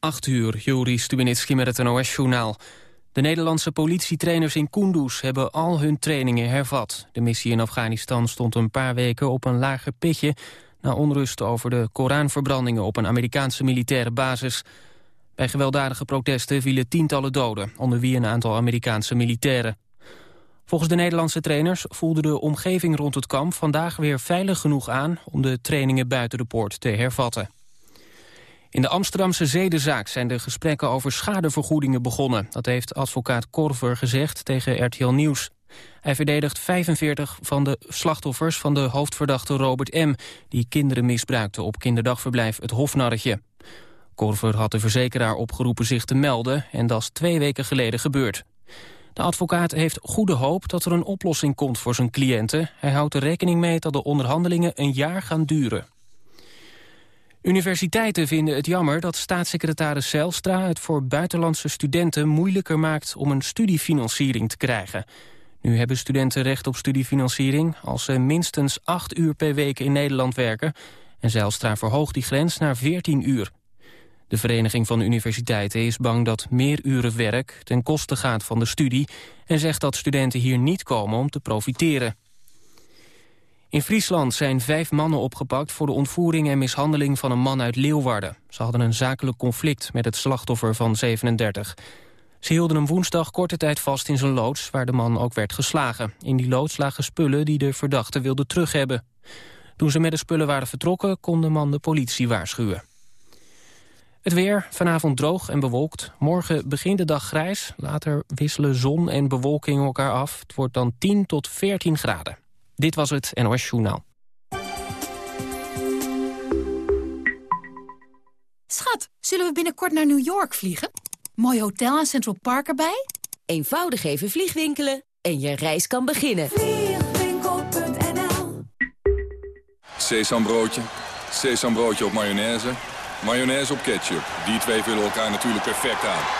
8 uur, Juri Stubenitski met het NOS-journaal. De Nederlandse politietrainers in Kunduz hebben al hun trainingen hervat. De missie in Afghanistan stond een paar weken op een lager pitje... na onrust over de Koranverbrandingen op een Amerikaanse militaire basis. Bij gewelddadige protesten vielen tientallen doden... onder wie een aantal Amerikaanse militairen. Volgens de Nederlandse trainers voelde de omgeving rond het kamp... vandaag weer veilig genoeg aan om de trainingen buiten de poort te hervatten. In de Amsterdamse zedenzaak zijn de gesprekken over schadevergoedingen begonnen. Dat heeft advocaat Korver gezegd tegen RTL Nieuws. Hij verdedigt 45 van de slachtoffers van de hoofdverdachte Robert M... die kinderen misbruikte op kinderdagverblijf Het Hofnarretje. Korver had de verzekeraar opgeroepen zich te melden... en dat is twee weken geleden gebeurd. De advocaat heeft goede hoop dat er een oplossing komt voor zijn cliënten. Hij houdt er rekening mee dat de onderhandelingen een jaar gaan duren. Universiteiten vinden het jammer dat staatssecretaris Zijlstra het voor buitenlandse studenten moeilijker maakt om een studiefinanciering te krijgen. Nu hebben studenten recht op studiefinanciering als ze minstens acht uur per week in Nederland werken. En Zijlstra verhoogt die grens naar 14 uur. De Vereniging van Universiteiten is bang dat meer uren werk ten koste gaat van de studie... en zegt dat studenten hier niet komen om te profiteren. In Friesland zijn vijf mannen opgepakt voor de ontvoering en mishandeling van een man uit Leeuwarden. Ze hadden een zakelijk conflict met het slachtoffer van 37. Ze hielden hem woensdag korte tijd vast in zijn loods, waar de man ook werd geslagen. In die loods lagen spullen die de verdachte wilde terughebben. Toen ze met de spullen waren vertrokken, kon de man de politie waarschuwen. Het weer, vanavond droog en bewolkt. Morgen begint de dag grijs, later wisselen zon en bewolking elkaar af. Het wordt dan 10 tot 14 graden. Dit was het NOS Journaal. Schat, zullen we binnenkort naar New York vliegen? Mooi hotel en Central Park erbij? Eenvoudig even vliegwinkelen en je reis kan beginnen. Vliegwinkel.nl Sesambroodje, sesambroodje op mayonaise, mayonaise op ketchup. Die twee vullen elkaar natuurlijk perfect aan.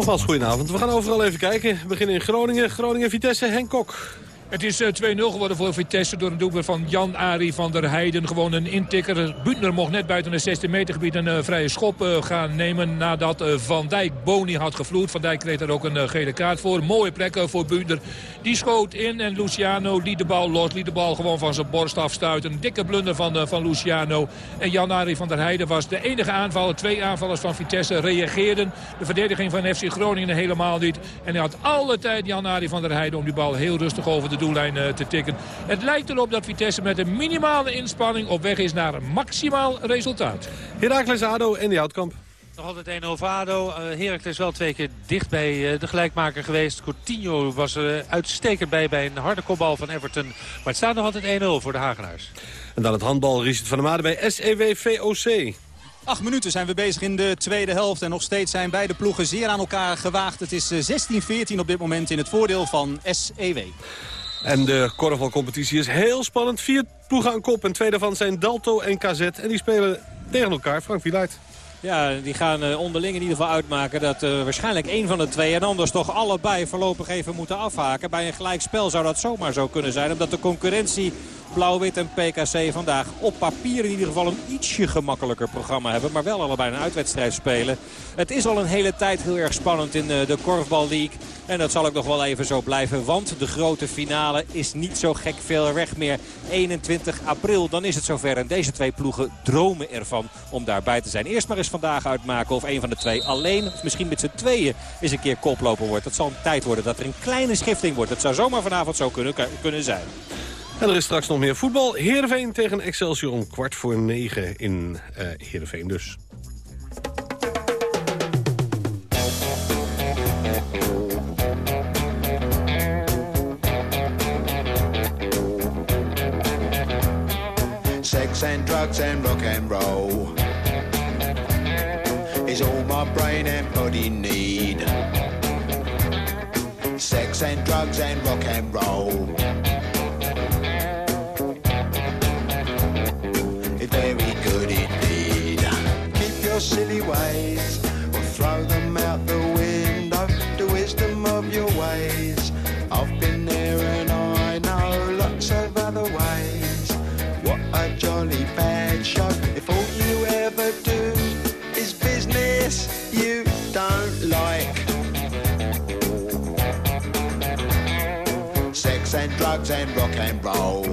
Nogmaals, goedenavond. We gaan overal even kijken. We beginnen in Groningen. Groningen-Vitesse, Henk Kok. Het is 2-0 eh, geworden voor Vitesse door een doelpunt van Jan-Ari van der Heijden. Gewoon een intikker. Buutner mocht net buiten het 16 meter gebied een uh, vrije schop gaan nemen nadat Van Dijk Boni had gevloerd. Van Dijk kreeg er ook een gele kaart voor. Mooie plek voor Buutner. Die schoot in en Luciano liet de bal los. Liet de bal gewoon van zijn borst afstuiten. Een dikke blunder van, van Luciano. En Jan-Ari van der Heijden was de enige aanvaller. Twee aanvallers van Vitesse reageerden. De verdediging van FC Groningen helemaal niet. En hij had alle tijd Jan-Ari van der Heijden om die bal heel rustig over de doellijn eh, te tikken. Het lijkt erop dat Vitesse met een minimale inspanning op weg is naar een maximaal resultaat. Heracles ADO en die Houtkamp. Nog altijd 1-0 voor ADO. Uh, Heracles wel twee keer dicht bij uh, de gelijkmaker geweest. Coutinho was er uitstekend bij bij een harde kopbal van Everton. Maar het staat nog altijd 1-0 voor de Hagenaars. En dan het handbal. Richard van der Made bij SEW VOC. Acht minuten zijn we bezig in de tweede helft. En nog steeds zijn beide ploegen zeer aan elkaar gewaagd. Het is 16-14 op dit moment in het voordeel van SEW. En de korfbalcompetitie is heel spannend. Vier ploegen aan kop en twee daarvan zijn Dalto en KZ. En die spelen tegen elkaar. Frank Wieluid. Ja, die gaan eh, onderling in ieder geval uitmaken dat uh, waarschijnlijk één van de twee en anders toch allebei voorlopig even moeten afhaken. Bij een gelijkspel zou dat zomaar zo kunnen zijn. Omdat de concurrentie Blauw-Wit en PKC vandaag op papier in ieder geval een ietsje gemakkelijker programma hebben. Maar wel allebei een uitwedstrijd spelen. Het is al een hele tijd heel erg spannend in eh, de Korfbal League. En dat zal ook nog wel even zo blijven. Want de grote finale is niet zo gek veel weg meer. 21 april, dan is het zover. En deze twee ploegen dromen ervan om daarbij te zijn. Eerst maar eens vandaag uitmaken of een van de twee alleen... of misschien met z'n tweeën eens een keer koploper wordt. Het zal een tijd worden dat er een kleine schifting wordt. Het zou zomaar vanavond zo kunnen, kunnen zijn. En er is straks nog meer voetbal. Heerenveen tegen Excelsior om kwart voor negen in uh, Heerenveen dus. Sex and drugs and rock and roll is all my brain and body need. Sex and drugs and rock and roll. Your silly ways or throw them out the window. The wisdom of your ways. I've been there and I know lots of other ways. What a jolly bad show. If all you ever do is business you don't like. Sex and drugs and rock and roll.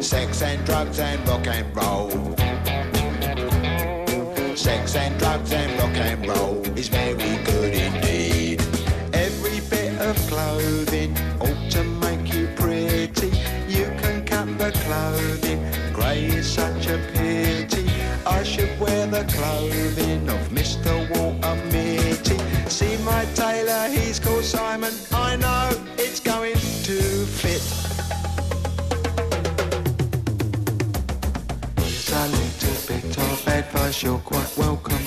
Sex and drugs and rock and roll. Drugs and rock and roll is very good indeed. Every bit of clothing ought to make you pretty. You can cut the clothing, grey is such a pity. I should wear the clothing of Mr. Walter Mitty. See my tailor, he's called Simon. I know it's going to fit. Here's a little bit of advice, you're quite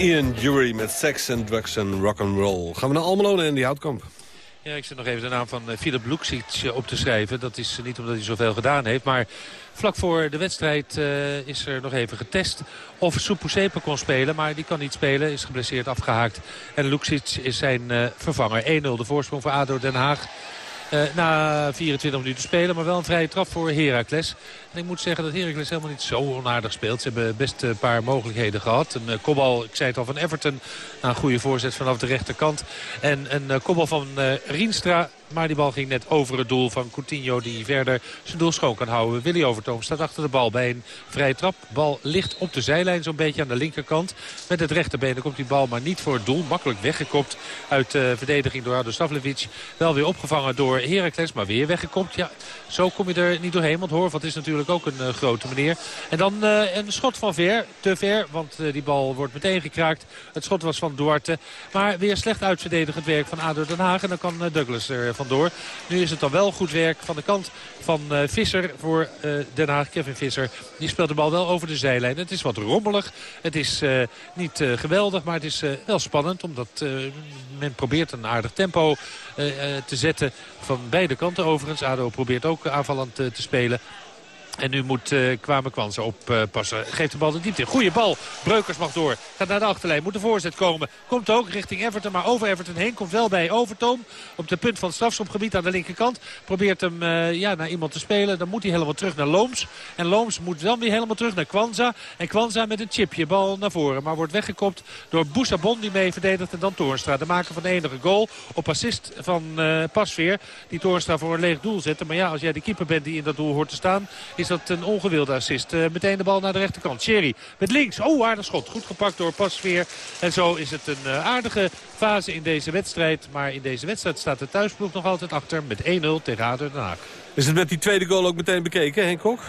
Ian Jury met Sex and Drugs and Rock'n'Roll. Gaan we naar Almelo en die Houtkamp. Ja, ik zit nog even de naam van eh, Philip Luksic eh, op te schrijven. Dat is niet omdat hij zoveel gedaan heeft, maar vlak voor de wedstrijd eh, is er nog even getest of Soepusepe kon spelen. Maar die kan niet spelen, is geblesseerd afgehaakt. En Luksic is zijn eh, vervanger. 1-0 de voorsprong voor ADO Den Haag. Eh, na 24 minuten spelen, maar wel een vrije trap voor Heracles. En ik moet zeggen dat Heracles helemaal niet zo onaardig speelt. Ze hebben best een paar mogelijkheden gehad. Een uh, kopbal, ik zei het al, van Everton. Na een goede voorzet vanaf de rechterkant. En een uh, kopbal van Rienstra. Maar die bal ging net over het doel van Coutinho die verder zijn doel schoon kan houden. Willy Overtoom staat achter de bal bij een vrije trap. Bal ligt op de zijlijn zo'n beetje aan de linkerkant. Met het rechterbeen komt die bal maar niet voor het doel. Makkelijk weggekopt uit uh, verdediging door Ado Stavlevic. Wel weer opgevangen door Heracles, maar weer weggekopt. Ja, zo kom je er niet doorheen, want Horvat is natuurlijk ook een uh, grote meneer. En dan uh, een schot van ver, te ver, want die bal wordt meteen gekraakt. Het schot was van Duarte, maar weer slecht uitverdedigend werk van ADO Den Haag. En dan kan Douglas er vandoor. Nu is het dan wel goed werk van de kant van Visser voor Den Haag. Kevin Visser, die speelt de bal wel over de zijlijn. Het is wat rommelig. Het is niet geweldig, maar het is wel spannend. Omdat men probeert een aardig tempo te zetten. Van beide kanten overigens. ADO probeert ook aanvallend te spelen. En nu moet uh, Kwame Kwanza oppassen. Uh, Geeft de bal de diepte in. Goeie bal. Breukers mag door. Gaat naar de achterlijn. Moet de voorzet komen. Komt ook richting Everton. Maar over Everton heen. Komt wel bij Overtoom. Op de punt van het strafschopgebied aan de linkerkant. Probeert hem uh, ja, naar iemand te spelen. Dan moet hij helemaal terug naar Looms. En Looms moet dan weer helemaal terug naar Kwanza. En Kwanza met een chipje. Bal naar voren. Maar wordt weggekopt door Boussabon die mee verdedigt. En dan Toornstra. De maker van de enige goal. Op assist van Pasveer. Die Toornstra voor een leeg doel zette. Maar ja, als jij de keeper bent die in dat doel hoort te staan. Is dat een ongewilde assist. Uh, meteen de bal naar de rechterkant. Sherry met links. Oh, aardig schot. Goed gepakt door Pasveer. En zo is het een uh, aardige fase in deze wedstrijd. Maar in deze wedstrijd staat de thuisploeg nog altijd achter met 1-0 tegen ADO Den Haag. Ik Is het met die tweede goal ook meteen bekeken, Henk Kok?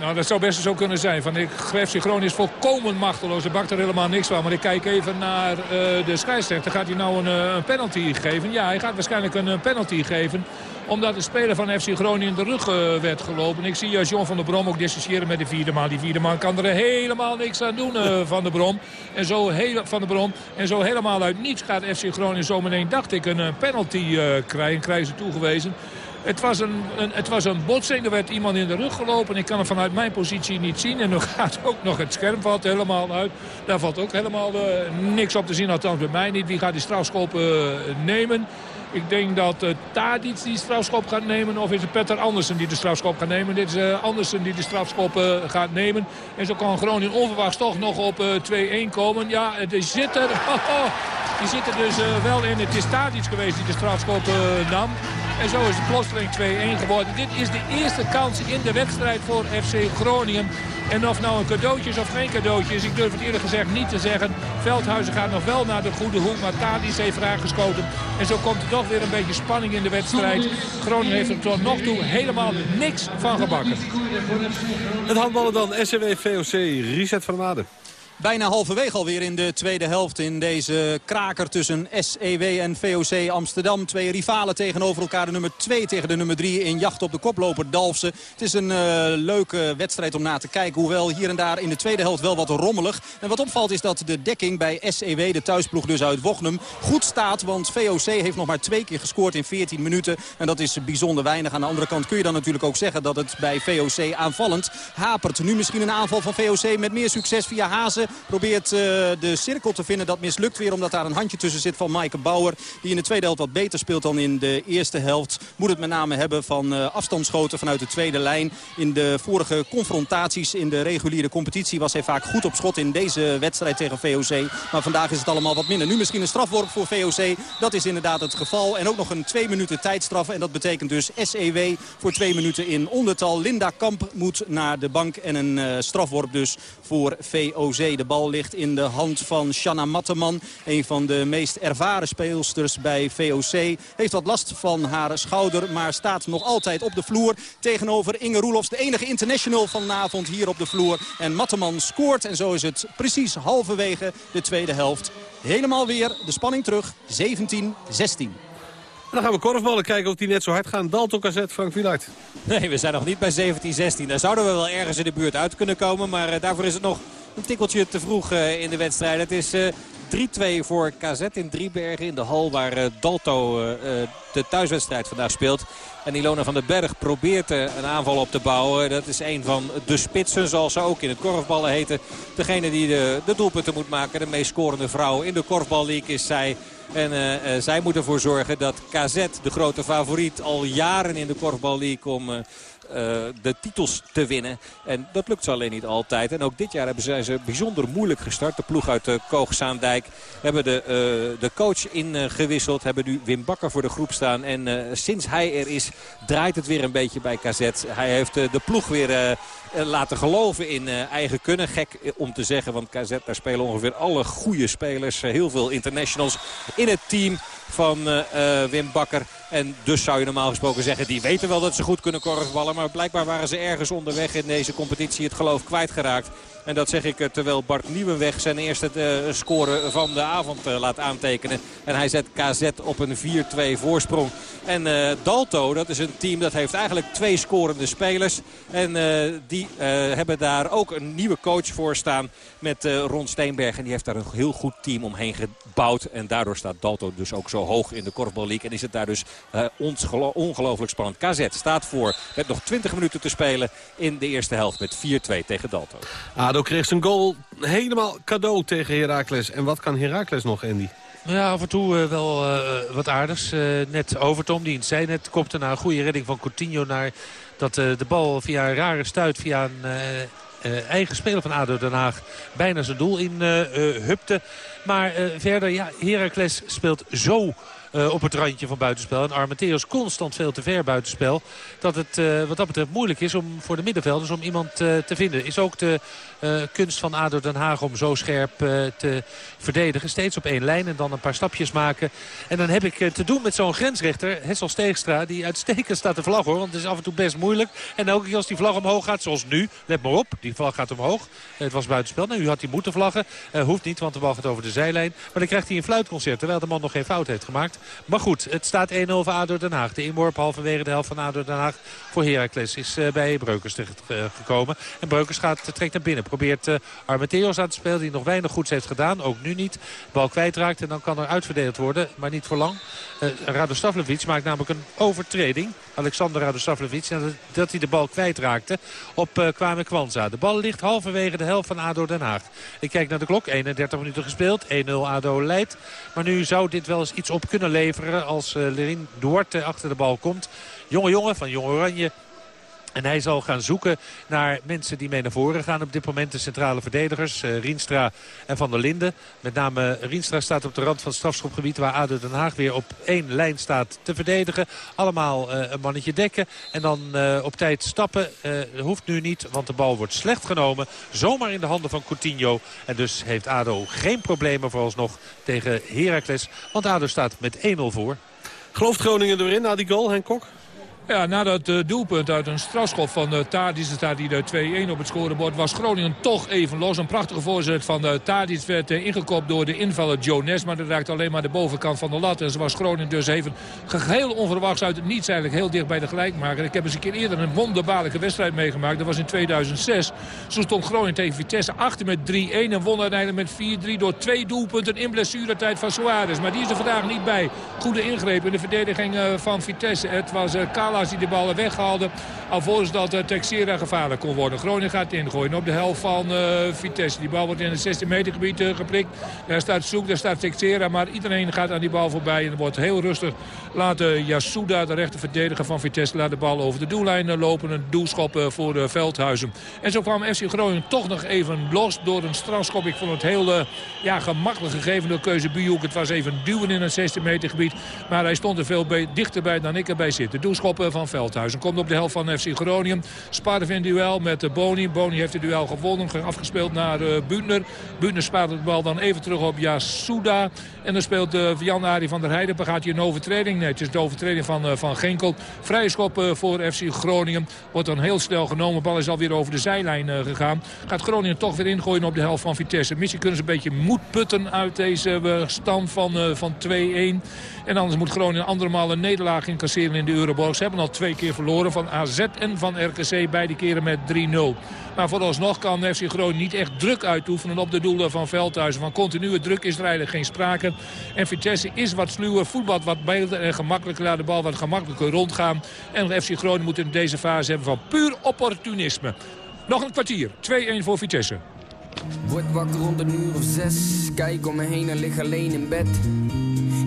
Nou, dat zou best zo kunnen zijn. Van, ik, Groningen is volkomen machteloos. Hij bakt er helemaal niks van. Maar ik kijk even naar uh, de scheidsrechter. Gaat hij nou een, een, penalty geven? Ja, hij gaat waarschijnlijk een, een penalty geven omdat de speler van FC Groningen in de rug uh, werd gelopen. Ik zie uh, John van der Brom ook dissociëren met de vierde man. Die vierde man kan er helemaal niks aan doen uh, van der Brom. En zo heel, van de Brom. En zo helemaal uit niets gaat FC Groningen zo meteen, dacht ik, een penalty krijgen. Krijgen ze toegewezen. Het was, een, een, het was een botsing. Er werd iemand in de rug gelopen. Ik kan het vanuit mijn positie niet zien. En dan gaat ook nog het scherm valt helemaal uit. Daar valt ook helemaal uh, niks op te zien. Althans bij mij niet. Wie gaat die strafschop uh, nemen? Ik denk dat uh, Tadic die strafschop gaat nemen. Of is het Petter Andersen die de strafschop gaat nemen. Dit is uh, Andersen die de strafschop uh, gaat nemen. En zo kan Groningen onverwachts toch nog op 2-1 komen. Ja, het zit er. die zit er dus wel in. Het is Tadic geweest die de strafschop nam. En zo is het plotseling 2-1 geworden. Dit is de eerste kans in de wedstrijd voor FC Groningen. En of nou een cadeautje is of geen cadeautje is, ik durf het eerlijk gezegd niet te zeggen. Veldhuizen gaat nog wel naar de goede hoek, maar Tadis heeft raak geschoten. En zo komt er toch weer een beetje spanning in de wedstrijd. Groningen heeft er tot nog toe helemaal niks van gebakken. Het handballen dan, SCW VOC, Reset van Maden. Bijna halverwege alweer in de tweede helft in deze kraker tussen SEW en VOC Amsterdam. Twee rivalen tegenover elkaar. De nummer 2 tegen de nummer 3 in jacht op de koploper Dalfsen. Het is een uh, leuke wedstrijd om na te kijken. Hoewel hier en daar in de tweede helft wel wat rommelig. En wat opvalt is dat de dekking bij SEW, de thuisploeg dus uit Wochnum, goed staat. Want VOC heeft nog maar twee keer gescoord in 14 minuten. En dat is bijzonder weinig. Aan de andere kant kun je dan natuurlijk ook zeggen dat het bij VOC aanvallend hapert. Nu misschien een aanval van VOC met meer succes via Hazen. Probeert uh, de cirkel te vinden. Dat mislukt weer omdat daar een handje tussen zit van Maaike Bauer. Die in de tweede helft wat beter speelt dan in de eerste helft. Moet het met name hebben van uh, afstandsschoten vanuit de tweede lijn. In de vorige confrontaties in de reguliere competitie was hij vaak goed op schot in deze wedstrijd tegen VOC. Maar vandaag is het allemaal wat minder. Nu misschien een strafworp voor VOC. Dat is inderdaad het geval. En ook nog een twee minuten tijdstraf. En dat betekent dus SEW voor twee minuten in ondertal. Linda Kamp moet naar de bank. En een uh, strafworp dus voor VOC. De bal ligt in de hand van Shanna Matteman. Een van de meest ervaren speelsters bij VOC. Heeft wat last van haar schouder, maar staat nog altijd op de vloer. Tegenover Inge Roelofs, de enige international vanavond hier op de vloer. En Matteman scoort en zo is het precies halverwege de tweede helft. Helemaal weer de spanning terug, 17-16. Dan gaan we korfballen kijken of die net zo hard gaan. Dalton Kazet, Frank Wieluid. Nee, we zijn nog niet bij 17-16. Daar zouden we wel ergens in de buurt uit kunnen komen. Maar uh, daarvoor is het nog een tikkeltje te vroeg uh, in de wedstrijd. Het is uh, 3-2 voor KZ in Driebergen in de hal waar uh, Dalto de thuiswedstrijd vandaag speelt. En Ilona van den Berg probeert een aanval op te bouwen. Dat is een van de spitsen, zoals ze ook in het korfballen heten. Degene die de, de doelpunten moet maken. De meest scorende vrouw in de korfballeague is zij. En zij moet ervoor zorgen dat KZ, de grote favoriet, al jaren in de korfbal league om... de titels te winnen. En dat lukt ze alleen niet altijd. En ook dit jaar hebben ze, ze bijzonder moeilijk gestart. De ploeg uit uh, Koogzaandijk hebben de, uh, de coach ingewisseld. Hebben nu Wim Bakker voor de groep staan. En sinds hij er is draait het weer een beetje bij KZ. Hij heeft de ploeg weer laten geloven in eigen kunnen. Gek om te zeggen, want KZ daar spelen ongeveer alle goede spelers. heel veel internationals in het team van Wim Bakker. En dus zou je normaal gesproken zeggen, die weten wel dat ze goed kunnen korfballen. Maar blijkbaar waren ze ergens onderweg in deze competitie het geloof kwijtgeraakt. En dat zeg ik terwijl Bart Nieuwenweg zijn eerste uh, score van de avond uh, laat aantekenen. En hij zet KZ op een 4-2 voorsprong. En Dalto, dat is een team dat heeft eigenlijk twee scorende spelers. En die hebben daar ook een nieuwe coach voor staan met Ron Steenberg. En die heeft daar een heel goed team omheen gebouwd. En daardoor staat Dalto dus ook zo hoog in de korfballeague. En is het daar dus ongelooflijk spannend. KZ staat voor met nog 20 minuten te spelen in de eerste helft met 4-2 tegen Dalto. ADO kreeg zijn goal helemaal cadeau tegen Heracles. En wat kan Heracles nog, Andy? Ja, af en toe uh, wel uh, wat aardigs. Uh, net Overtom, die in zijn net kopte naar een goede redding van Coutinho... naar dat de bal via een rare stuit, via een eigen speler van ADO Den Haag... bijna zijn doel in hupte. Maar verder, ja, Heracles speelt zo eh, op het randje van buitenspel. En Armenteros constant veel te ver buitenspel. Dat het wat dat betreft moeilijk is om voor de middenvelders om iemand te vinden. Is ook de kunst van ADO Den Haag om zo scherp te verdedigen. Steeds op één lijn en dan een paar stapjes maken. En dan heb ik te doen met zo'n grensrechter, Hessel Steegstra, die uitstekend staat te vlag hoor. Want het is af en toe best moeilijk. En elke keer als die vlag omhoog gaat, zoals nu, let maar op, die vlag gaat omhoog. Het was buitenspel. Nou, u had hij moeten vlaggen. hoeft niet, want de bal gaat over de zijlijn. Maar dan krijgt hij een fluitconcert, terwijl de man nog geen fout heeft gemaakt. Maar goed, het staat 1-0 voor ADO Den Haag. De inworp halverwege de helft van ADO Den Haag voor Heracles is bij Breukers terechtgekomen. Uh, en Breukers gaat, trekt naar binnen. Probeert uh, Armenteros aan te spelen die nog weinig goeds heeft gedaan. Ook nu niet. Bal kwijtraakt en dan kan er uitverdeeld worden. Maar niet voor lang. Uh, Radostavljevic maakt namelijk een overtreding. Alexander Radostavljevic. Dat, dat hij de bal kwijtraakte op uh, Kwame Kwanza. De bal ligt halverwege de helft van ADO Den Haag. Ik kijk naar de klok. 31 minuten gespeeld. 1-0 ADO leidt. Maar nu zou dit wel eens iets op kunnen leveren als uh, Lerin Duarte achter de bal komt. Jonge jongen van Jong Oranje en hij zal gaan zoeken naar mensen die mee naar voren gaan. Op dit moment de centrale verdedigers, uh, Rienstra en Van der Linden. Met name Rienstra staat op de rand van het strafschopgebied... waar ADO Den Haag weer op één lijn staat te verdedigen. Allemaal uh, een mannetje dekken en dan uh, op tijd stappen. hoeft nu niet, want de bal wordt slecht genomen. Zomaar in de handen van Coutinho. En dus heeft ADO geen problemen vooralsnog tegen Heracles. Want ADO staat met 1-0 voor. Gelooft Groningen erin na die goal, Henk Kok? Ja, na dat uh, doelpunt uit een strafschop van uh, staat hier de 2-1 op het scorebord, was Groningen toch even los. Een prachtige voorzet van uh, werd ingekopt door de invaller Joe Nes, maar dat raakt alleen maar de bovenkant van de lat. En zo was Groningen dus even geheel onverwachts uit het niets eigenlijk heel dicht bij de gelijkmaker. Ik heb eens een keer eerder een wonderbaarlijke wedstrijd meegemaakt. Dat was in 2006. Zo stond Groningen tegen Vitesse achter met 3-1 en won uiteindelijk met 4-3 door twee doelpunten in blessuretijd van Suarez. Maar die is er vandaag niet bij. Goede ingreep in de verdediging van Vitesse. Het was Kala die de ballen weghaalde. Alvorens dat uh, Texera gevaarlijk kon worden. Groningen gaat ingooien op de helft van uh, Vitesse. Die bal wordt in het 16 meter gebied uh, geprikt. Daar staat Soek, daar staat Texera. Maar iedereen gaat aan die bal voorbij. En wordt heel rustig laten Yasuda, de rechter verdediger van Vitesse... laat de bal over de doellijn lopen. Een doelschop voor Veldhuizen. En zo kwam FC Groningen toch nog even los door een strafschop. Ik vond het heel ja, gemakkelijk gegeven door keuze Bujuk. Het was even duwen in het 16 meter gebied. Maar hij stond er veel dichterbij dan ik erbij zit. De doelschop van Veldhuizen. Komt op de helft van FC Groningen. Spaarde in duel met uh, Boni. Boni heeft het duel gewonnen. Afgespeeld naar uh, Buutner. Buutner spaart de bal dan even terug op Yasuda. En dan speelt uh, Jan-Ari van der Heijden. Gaat hier een overtreding. Nee, het is de overtreding van, van Genkel. Vrije schop voor FC Groningen. Wordt dan heel snel genomen. Bal is alweer over de zijlijn gegaan. Gaat Groningen toch weer ingooien op de helft van Vitesse. Misschien kunnen ze een beetje moed putten uit deze stand van, van 2-1. En anders moet Groningen andere malen een nederlaag incasseren in de Euroborg. Ze hebben al twee keer verloren van AZ en van RKC. Beide keren met 3-0. Maar vooralsnog kan FC Groningen niet echt druk uitoefenen op de doelen van Veldhuizen. Van continue druk is er eigenlijk geen sprake. En Vitesse is wat sluwer, voetbal wat beelden en gemakkelijker. Laat de bal wat gemakkelijker rondgaan. En FC Groningen moet in deze fase hebben van puur opportunisme. Nog een kwartier. 2-1 voor Vitesse. Word wakker rond een uur of zes. Kijk om me heen en lig alleen in bed.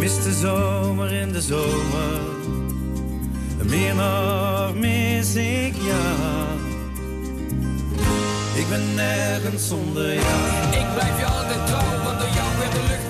Mis de zomer in de zomer, meer nog mis ik jou. Ik ben nergens zonder jou. Ik blijf je altijd trouw, want door jou werd de lucht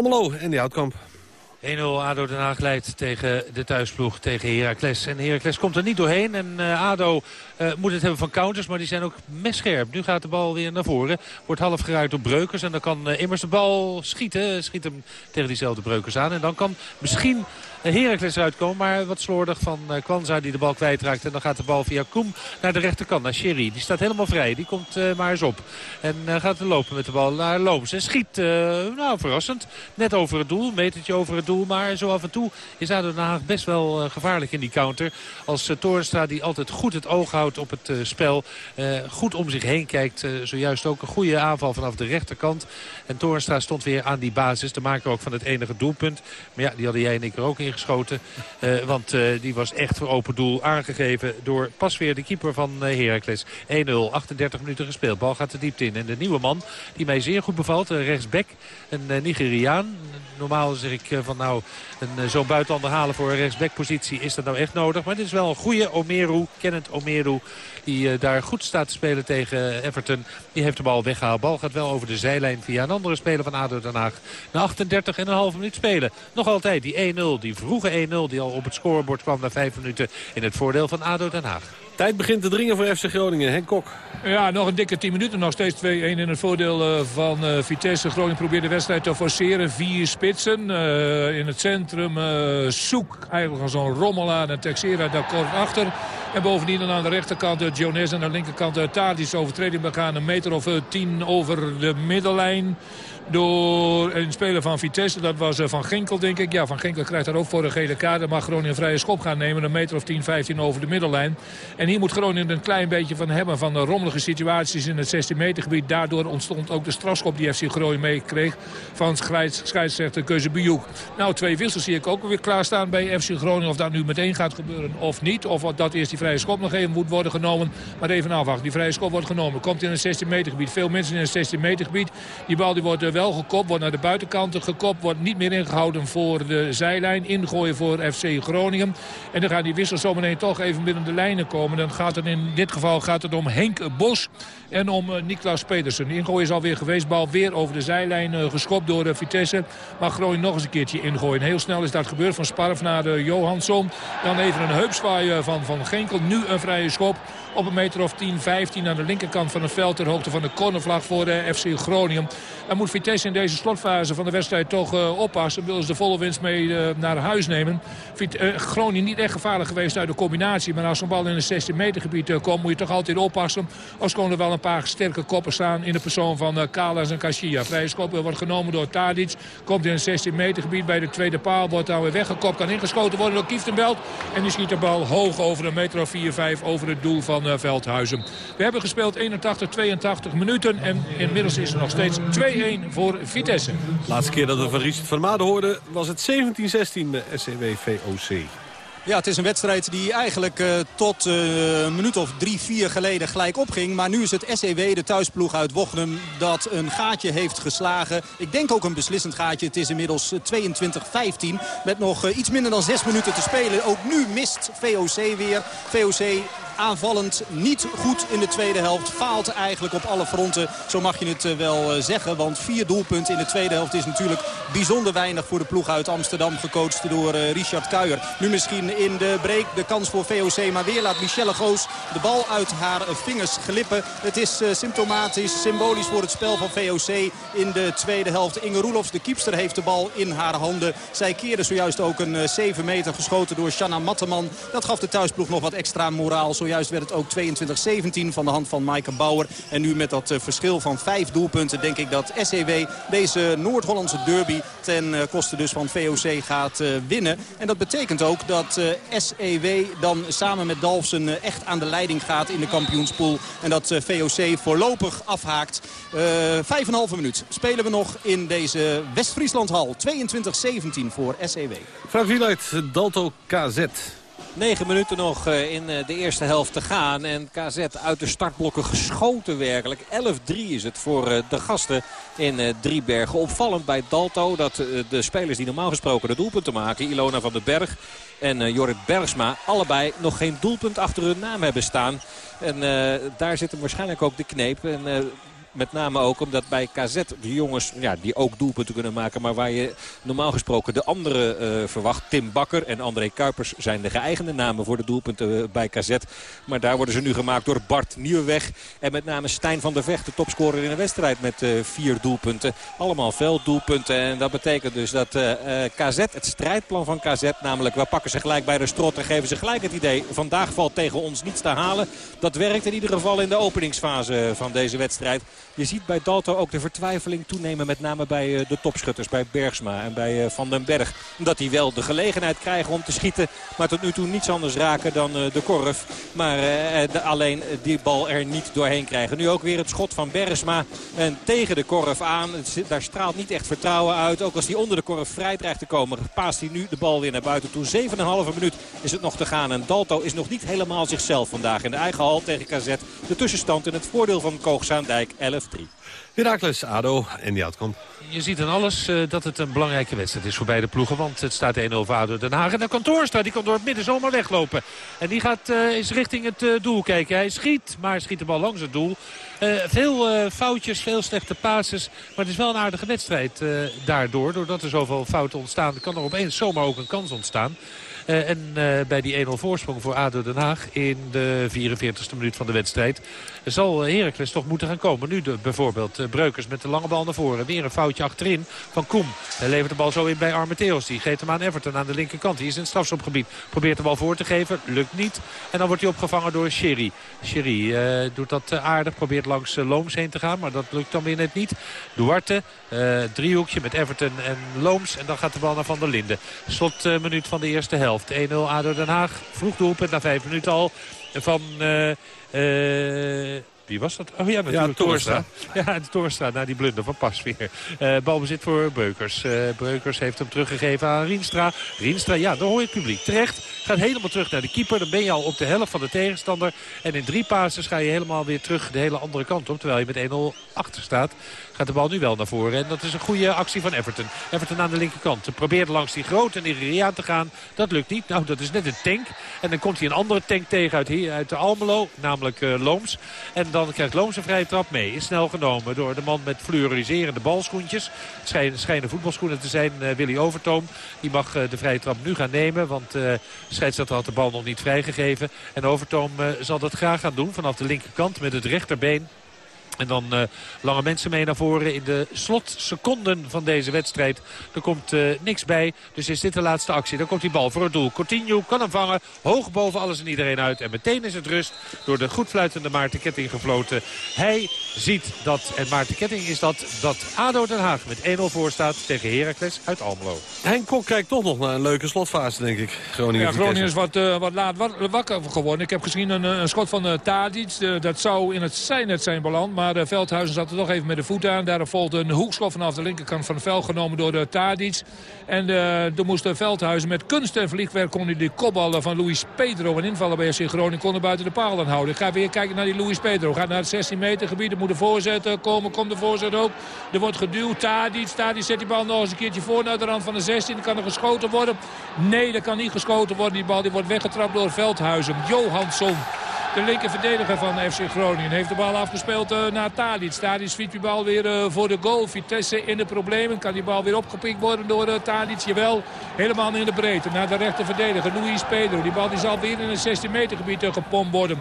Almelo en die Houtkamp. 1-0 ADO Den Haag leidt tegen de thuisploeg, tegen Heracles. En Heracles komt er niet doorheen. En uh, ADO uh, moet het hebben van counters, maar die zijn ook messcherp. Nu gaat de bal weer naar voren. Wordt half geruid door Breukers. En dan kan uh, immers de bal schieten. Schiet hem tegen diezelfde Breukers aan. En dan kan misschien Heracles uitkomen. Maar wat slordig van Kwanza die de bal kwijtraakt. En dan gaat de bal via Koem naar de rechterkant. Naar Sherry. Die staat helemaal vrij. Die komt maar eens op. En gaat lopen met de bal naar Looms. En schiet, nou verrassend, net over het doel. Metertje over het doel. Maar zo af en toe is ADO Den best wel gevaarlijk in die counter. Als Toornstra die altijd goed het oog houdt op het spel. goed om zich heen kijkt. zojuist ook een goede aanval vanaf de rechterkant. En Toornstra stond weer aan die basis. De maker ook van het enige doelpunt. Maar ja, die hadden jij en ik er ook ingeschoten. want die was echt voor open doel aangegeven door pas weer de keeper van Heracles. 1-0, 38 minuten gespeeld. Bal gaat de diepte in. En de nieuwe man die mij zeer goed bevalt. rechtsback, een Nigeriaan. Normaal zeg ik van nou, een zo'n buitenlander halen voor een rechtsbackpositie is dat nou echt nodig. Maar dit is wel een goede Omeru, kennend Omeru, die uh, daar goed staat te spelen tegen Everton. Die heeft de bal weggehaald. Bal gaat wel over de zijlijn via een andere speler van ADO Den Haag. Na 38,5 minuut spelen. Nog altijd die 1-0, die vroege 1-0 die al op het scorebord kwam na 5 minuten in het voordeel van ADO Den Haag. Tijd begint te dringen voor FC Groningen. Henk Kok. Ja, nog een dikke 10 minuten. Nog steeds 2-1 in het voordeel uh, van uh, Vitesse. Groningen probeert de wedstrijd te forceren. Vier spitsen uh, in het centrum. Soek eigenlijk als zo'n rommel aan. En Texera daar kort achter. En bovendien aan de rechterkant Jones. En aan de linkerkant Tadic overtreding begaan. Een meter of 10 over de middellijn door een speler van Vitesse. Dat was uh, Van Ginkel, denk ik. Ja, Van Ginkel krijgt daar ook voor een gele kaart. Dan mag Groningen vrije schop gaan nemen. Een meter of 10, 15 over de middellijn. En hier moet Groningen een klein beetje van hebben. Van de rommelige situaties in het 16 meter gebied. Daardoor ontstond ook de strafschop die FC Groningen meekreeg. Van scheidsrechter Keuzebujoek. Nou, twee wissels zie ik ook weer klaarstaan bij FC Groningen. Of dat nu meteen gaat gebeuren of niet. Of dat eerst die vrije schop nog even moet worden genomen. Maar even afwachten. Die vrije schop wordt genomen. Komt in het 16 meter gebied. Veel mensen in het 16 meter gebied. Die bal die wordt wel wel gekopt, wordt naar de buitenkanten gekopt. Wordt niet meer ingehouden voor de zijlijn. Ingooien voor FC Groningen. En dan gaan die wissels zometeen toch even binnen de lijnen komen. Dan gaat het in dit geval gaat het om Henk Bos en om uh, Niklas Pedersen. De ingooi is alweer geweest. Bal weer over de zijlijn uh, geschopt door uh, Vitesse. Maar Groningen nog eens een keertje ingooien. Heel snel is dat gebeurd van Sparf naar de Johansson. Dan even een heupzwaai van Van Genkel. Nu een vrije schop op een meter of 10, 15 aan de linkerkant van het veld... ter hoogte van de cornervlag voor FC Groningen. Dan moet Vitesse in deze slotfase van de wedstrijd toch uh, oppassen. Willen ze de volle winst mee uh, naar huis nemen. Vit uh, Groningen niet echt gevaarlijk geweest uit de combinatie. Maar als zo'n bal in het 16 meter gebied komt... moet je toch altijd oppassen. Als komen er wel een paar sterke koppen staan... in de persoon van Kalas en Kashia. Vrije schop wordt genomen door Tadic. Komt in het 16 meter gebied bij de tweede paal. Wordt daar weer weggekopt. Kan ingeschoten worden door Kieftenbelt. En die schiet de bal hoog over een meter of 4, 5 over het doel van eh, Veldhuizen. We hebben gespeeld 81, 82 minuten. En inmiddels is er nog steeds 2-1 voor Vitesse. Laatste keer dat we van Richard van Maden hoorden was het 17-16 bij SCW-VOC. Ja, het is een wedstrijd die eigenlijk uh, tot uh, een minuut of drie, vier geleden gelijk opging. Maar nu is het SEW, de thuisploeg uit Wochnum, dat een gaatje heeft geslagen. Ik denk ook een beslissend gaatje. Het is inmiddels 22-15 met nog uh, iets minder dan zes minuten te spelen. Ook nu mist VOC weer. VOC aanvallend niet goed in de tweede helft. Faalt eigenlijk op alle fronten. Zo mag je het wel zeggen. Want vier doelpunten in de tweede helft is natuurlijk bijzonder weinig voor de ploeg uit Amsterdam. Gecoacht door Richard Kuijer. Nu misschien in de break de kans voor VOC. Maar weer laat Michelle Goos de bal uit haar vingers glippen. Het is symptomatisch, symbolisch voor het spel van VOC in de tweede helft. Inge Roelofs, de kiepster, heeft de bal in haar handen. Zij keerde zojuist ook een 7 meter geschoten door Shanna Matteman. Dat gaf de thuisploeg nog wat extra moraal. Zojuist werd het ook 22-17 van de hand van Maaike Bauer. En nu met dat verschil van vijf doelpunten denk ik dat SEW deze Noord-Hollandse derby ten koste dus van VOC gaat winnen. En dat betekent ook dat SEW dan samen met Dalfsen echt aan de leiding gaat in de kampioenspool. En dat VOC voorlopig afhaakt. Vijf en halve minuut spelen we nog in deze West-Frieslandhal. 22-17 voor SEW. Frank Dalto KZ. 9 minuten nog in de eerste helft te gaan. En KZ uit de startblokken geschoten werkelijk. 11-3 is het voor de gasten in Driebergen. Opvallend bij Dalto dat de spelers die normaal gesproken de doelpunten maken... Ilona van den Berg en Jorrit Bergsma allebei nog geen doelpunt achter hun naam hebben staan. En daar zit hem waarschijnlijk ook de kneep. En, met name ook omdat bij KZ de jongens ja, die ook doelpunten kunnen maken. Maar waar je normaal gesproken de andere uh, verwacht. Tim Bakker en André Kuipers zijn de geëigende namen voor de doelpunten bij KZ. Maar daar worden ze nu gemaakt door Bart Nieuweweg. En met name Stijn van der Vecht, de topscorer in de wedstrijd met uh, vier doelpunten. Allemaal velddoelpunten. En dat betekent dus dat KZ, het strijdplan van KZ, namelijk we pakken ze gelijk bij de strot en geven ze gelijk het idee. Vandaag valt tegen ons niets te halen. Dat werkt in ieder geval in de openingsfase van deze wedstrijd. Je ziet bij Dalto ook de vertwijfeling toenemen. Met name bij uh, de topschutters. Bij Bergsma en bij uh, Van den Berg. Omdat die wel de gelegenheid krijgen om te schieten. Maar tot nu toe niets anders raken dan uh, de korf. Maar alleen die bal er niet doorheen krijgen. Nu ook weer het schot van Bergsma. En tegen de korf aan. Daar straalt niet echt vertrouwen uit. Ook als hij onder de korf vrij dreigt te komen. Paast hij nu de bal weer naar buiten toe. 7,5 minuut is het nog te gaan. En Dalto is nog niet helemaal zichzelf vandaag. In de eigen hal tegen KZ. De tussenstand in het voordeel van Koogsaandijk 11. 3. Heracles, ADO en die outcome. Je ziet aan alles uh, dat het een belangrijke wedstrijd is voor beide ploegen. Want het staat 1-0 voor ADO Den Haag. En de kantoorstraat die kan door het midden zomaar weglopen. En die gaat uh, eens richting het uh, doel kijken. Hij schiet, maar schiet de bal langs het doel. veel foutjes, veel slechte passes. Maar het is wel een aardige wedstrijd daardoor. Doordat er zoveel fouten ontstaan, kan er opeens zomaar ook een kans ontstaan. Uh, en uh, bij die 1-0 voorsprong voor ADO Den Haag in de 44e minuut van de wedstrijd... zal Heracles toch moeten gaan komen. Nu de, bijvoorbeeld uh, Breukers met de lange bal naar voren. Weer een foutje achterin van Koem. Hij levert de bal zo in bij Armenteos. Die geeft hem aan Everton aan de linkerkant. Die is in het strafschopgebied. Probeert de bal voor te geven. Lukt niet. En dan wordt hij opgevangen door Sherry. Sherry doet dat aardig. Probeert langs Looms heen te gaan. Maar dat lukt dan weer net niet. Duarte. driehoekje met Everton en Looms. En dan gaat de bal naar Van der Linden. Slotminuut van de eerste helft. 1-0 ADO Den Haag. Vroeg doelpunt na vijf minuten al van... Uh, uh, wie was dat? Oh ja, natuurlijk ja, Torstra. Ja, de Torstra, na die blunder van Pasveer. Uh, balbezit voor Beukers. Uh, Beukers heeft hem teruggegeven aan Rienstra. Rienstra, ja, daar hoor je het publiek. Terecht, gaat helemaal terug naar de keeper. Dan ben je al op de helft van de tegenstander. En in drie passes ga je helemaal weer terug de hele andere kant op. Terwijl je met 1-0 achter staat. Gaat de bal nu wel naar voren. En dat is een goede actie van Everton. Everton aan de linkerkant. Ze probeert langs die grote Nigeriaan te gaan. Dat lukt niet. Nou, dat is net een tank. En dan komt hij een andere tank tegen uit, uit de Almelo. Namelijk uh, Looms. En dan krijgt Looms een vrije trap mee. Is snel genomen door de man met fluoriserende balschoentjes. Schijnen, schijnen voetbalschoenen te zijn. Uh, Willy Overtoom. Die mag uh, de vrije trap nu gaan nemen. Want de scheidsrechter had de bal nog niet vrijgegeven. En Overtoom zal dat graag gaan doen vanaf de linkerkant met het rechterbeen. En dan uh, lange mensen mee naar voren in de slotseconden van deze wedstrijd. Er komt uh, niks bij, dus is dit de laatste actie. Dan komt die bal voor het doel. Coutinho kan hem vangen, hoog boven alles en iedereen uit. En meteen is het rust door de goed fluitende Maarten Ketting gefloten. Hij ziet dat, en Maarten Ketting is dat, dat ADO Den Haag met 1-0 voor staat tegen Heracles uit Almelo. Henk Kok kijkt toch nog naar een leuke slotfase, denk ik. Groningen, ja, Groningen is wat, uh, wat laat wakker geworden. Ik heb gezien een, een schot van uh, Tadic. dat zou in het zijnet zijn beland, maar maar Veldhuizen zat er toch even met de voet aan. Daarop volgde een hoekschop vanaf de linkerkant van het veld genomen door de Tadic. En uh, toen moest Veldhuizen met kunst en vliegwerk kon hij de kopballen van Luis Pedro. Een invallen bij SC Groningen kon buiten de paal houden. Ik ga weer kijken naar die Luis Pedro. Gaat naar het 16 meter gebied. Er moet de voorzet komen. Komt de voorzet ook. Er wordt geduwd. Tadic. Tadic zet die bal nog eens een keertje voor naar de rand van de 16. Dan kan er geschoten worden. Nee, er kan niet geschoten worden. Die bal die wordt weggetrapt door Veldhuizen. Johansson. De linker verdediger van FC Groningen heeft de bal afgespeeld uh, naar Tadic. Tadic fietst die bal weer uh, voor de goal. Vitesse in de problemen. Kan die bal weer opgepikt worden door uh, Tadic? Jawel, helemaal in de breedte. Naar de rechter verdediger, Luis Pedro. Die bal die zal weer in het 16 meter gebied gepompt worden.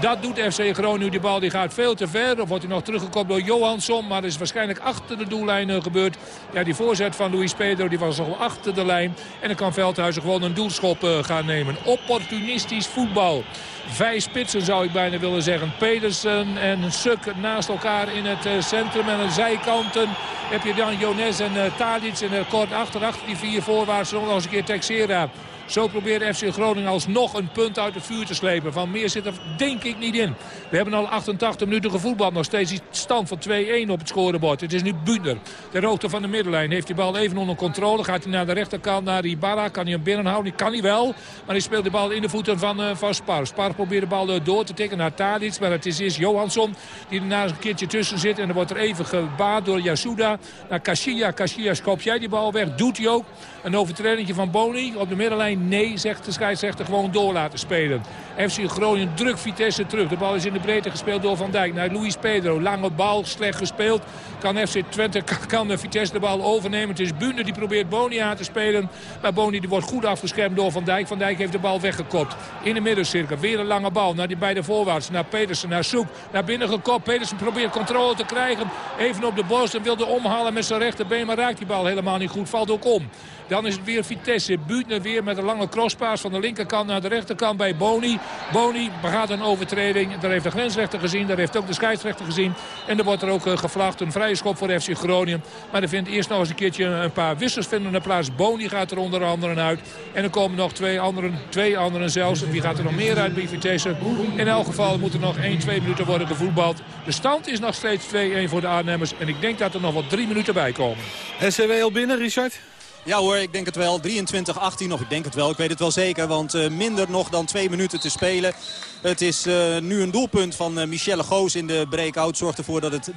Dat doet FC Groningen. Die bal die gaat veel te ver. Of wordt hij nog teruggekomen door Johansson. Maar dat is waarschijnlijk achter de doellijn gebeurd. Ja, die voorzet van Luis Pedro die was al achter de lijn. En dan kan Veldhuizen gewoon een doelschop gaan nemen. Opportunistisch voetbal. Vijf spitsen zou ik bijna willen zeggen. Pedersen en Suk naast elkaar in het eh, centrum. En aan de zijkanten heb je dan Jones en uh, Tadic. En kort achter, achter die vier voorwaarts nog eens een keer Texera. Zo probeert FC Groningen alsnog een punt uit het vuur te slepen. Van meer zit er denk ik niet in. We hebben al 88 minuten gevoetbald. Nog steeds die stand van 2-1 op het scorebord. Het is nu Buutner. De hoogte van de middenlijn. Heeft die bal even onder controle. Gaat hij naar de rechterkant, naar Ibarra. Kan hij hem binnenhouden? Kan hij wel. Maar hij speelt de bal in de voeten van, uh, van Spar. Spar probeert de bal uh, door te tikken naar Tadic. Maar het is eerst Johansson die er naast een keertje tussen zit. En er wordt er even gebaat door Yasuda. Naar Kashia. Kashia schoopt jij die bal weg. Doet hij ook. Een overtreding van Boni op de middenlijn. Nee, zegt de scheidsrechter, gewoon door laten spelen. FC Groningen drukt Vitesse terug. De bal is in de breedte gespeeld door Van Dijk naar Luis Pedro. Lange bal, slecht gespeeld. Kan FC Twente, kan Vitesse de bal overnemen. Het is Bune die probeert Boni aan te spelen. Maar Boni die wordt goed afgeschermd door Van Dijk. Van Dijk heeft de bal weggekopt. In de middencirkel. Weer een lange bal naar die beide voorwaarts. Naar Pedersen, naar Soek. Naar binnen gekopt. Pedersen probeert controle te krijgen. Even op de borst en wilde omhalen met zijn rechterbeen. Maar raakt die bal helemaal niet goed. Valt ook om. Dan is het weer Vitesse. Buutner weer met een lange crosspaas van de linkerkant naar de rechterkant bij Boni. Boni begaat een overtreding. Daar heeft de grensrechter gezien. Daar heeft ook de scheidsrechter gezien. En er wordt er ook uh, gevlaagd. Een vrije schop voor FC Groningen. Maar er vindt eerst nog eens een keertje een paar wissels vinden plaats. Boni gaat er onder andere uit. En er komen nog twee anderen. Twee anderen zelfs. Wie gaat er nog meer uit bij Vitesse? In elk geval moet er nog 1, 2 minuten worden gevoetbald. De stand is nog steeds 2-1 voor de Arnhemmers. En ik denk dat er nog wel drie minuten bij komen. SCW al binnen, Richard? Ja hoor, ik denk het wel. 23-18 nog, ik denk het wel. Ik weet het wel zeker, want uh, minder nog dan twee minuten te spelen. Het is uh, nu een doelpunt van uh, Michelle Goos in de breakout. Zorgt ervoor dat het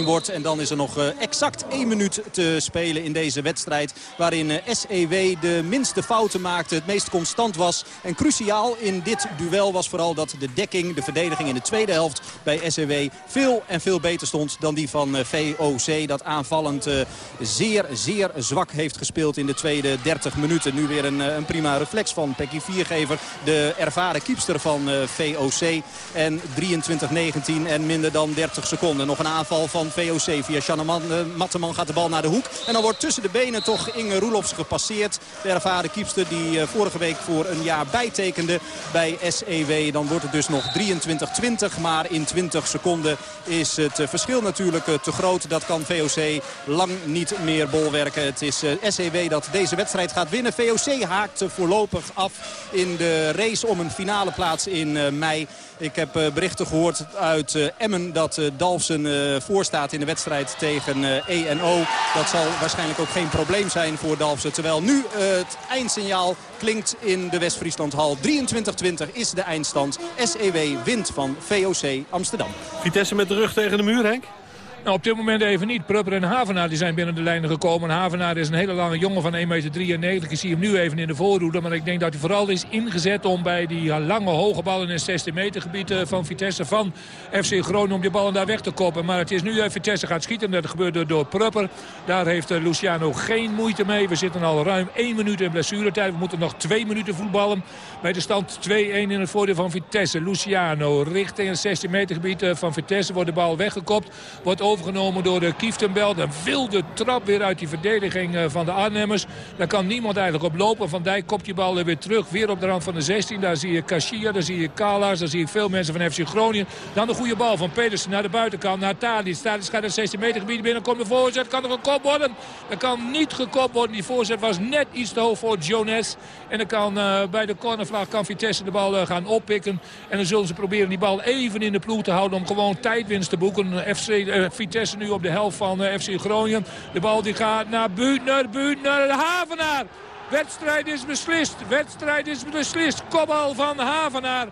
23-19 wordt. En dan is er nog exact één minuut te spelen in deze wedstrijd. Waarin SEW de minste fouten maakte. Het meest constant was. En cruciaal in dit duel was vooral dat de dekking, de verdediging in de tweede helft bij SEW veel en veel beter stond dan die van VOC. Dat aanvallend zeer, zeer zwak heeft gespeeld in de tweede 30 minuten. Nu weer een, een prima reflex van Pekkie Viergever. De ervaren kiepster van uh, VOC. En 23-19 en minder dan 30 seconden. Nog een aanval van VOC via Shanneman. Uh, Matteman gaat de bal naar de hoek. En dan wordt tussen de benen toch Inge Roelofs gepasseerd. De ervaren kiepster die vorige week voor een jaar bijtekende bij SEW. Dan wordt het dus nog 23-20. Maar in 20 seconden is het verschil natuurlijk te groot. Dat kan VOC lang niet meer bolwerken. Het is SEW dat deze wedstrijd gaat winnen. VOC haakt voorlopig af in de race om een finale plaats in uh, mei. Ik heb uh, berichten gehoord uit Emmen dat Dalfsen voorstaat in de wedstrijd tegen ENO. Dat zal waarschijnlijk ook geen probleem zijn voor Dalfsen. Terwijl nu het eindsignaal klinkt in de West-Frieslandhal. 23-20 is de eindstand. SEW wint van VOC Amsterdam. Vitesse met de rug tegen de muur, Henk? Nou, op dit moment even niet. Prupper en Havenaar die zijn binnen de lijnen gekomen. Havenaar is een hele lange jongen van 1,93 meter. Ik zie hem nu even in de voorhoede. Maar ik denk dat hij vooral is ingezet om bij die lange hoge bal in het 16 meter gebied eh, van Vitesse van FC Groningen om die ballen daar weg te koppen. Maar het is nu uh, Vitesse gaat schieten. Dat gebeurt door Prupper. Daar heeft uh, Luciano geen moeite mee. We zitten al ruim 1 minuut in blessuretijd. We moeten nog 2 minuten voetballen. Bij de stand 2-1 in het voordeel van Vitesse. Luciano richting het 16 meter gebied van Vitesse. Wordt de bal weggekopt. Wordt overgenomen door de Kieftenbelt. Een wilde trap weer uit die verdediging van de Arnhemmers. Daar kan niemand eigenlijk op lopen. Van Dijk kopt die bal weer terug. Weer op de rand van de 16. Daar zie je Kashia, daar zie je Kala's. Daar zie ik veel mensen van FC Groningen. Dan de goede bal van Pedersen naar de buitenkant. Naar Tadic. Tadic gaat het 16 meter gebied binnen. Komt de voorzet. Kan er gekop worden? Er kan niet gekopt worden. Die voorzet was net iets te hoog voor Jones. En dan kan uh, bij de cornervlag kan Vitesse de bal uh, gaan oppikken. En dan zullen ze proberen die bal even in de ploeg te houden. Om gewoon tijdwinst te boeken. FC, Vitesse nu op de helft van FC Groningen. De bal die gaat naar Buutner. Buutner. De Havenaar. Wedstrijd is beslist. Wedstrijd is beslist. Kopbal van Havenaar. 3-1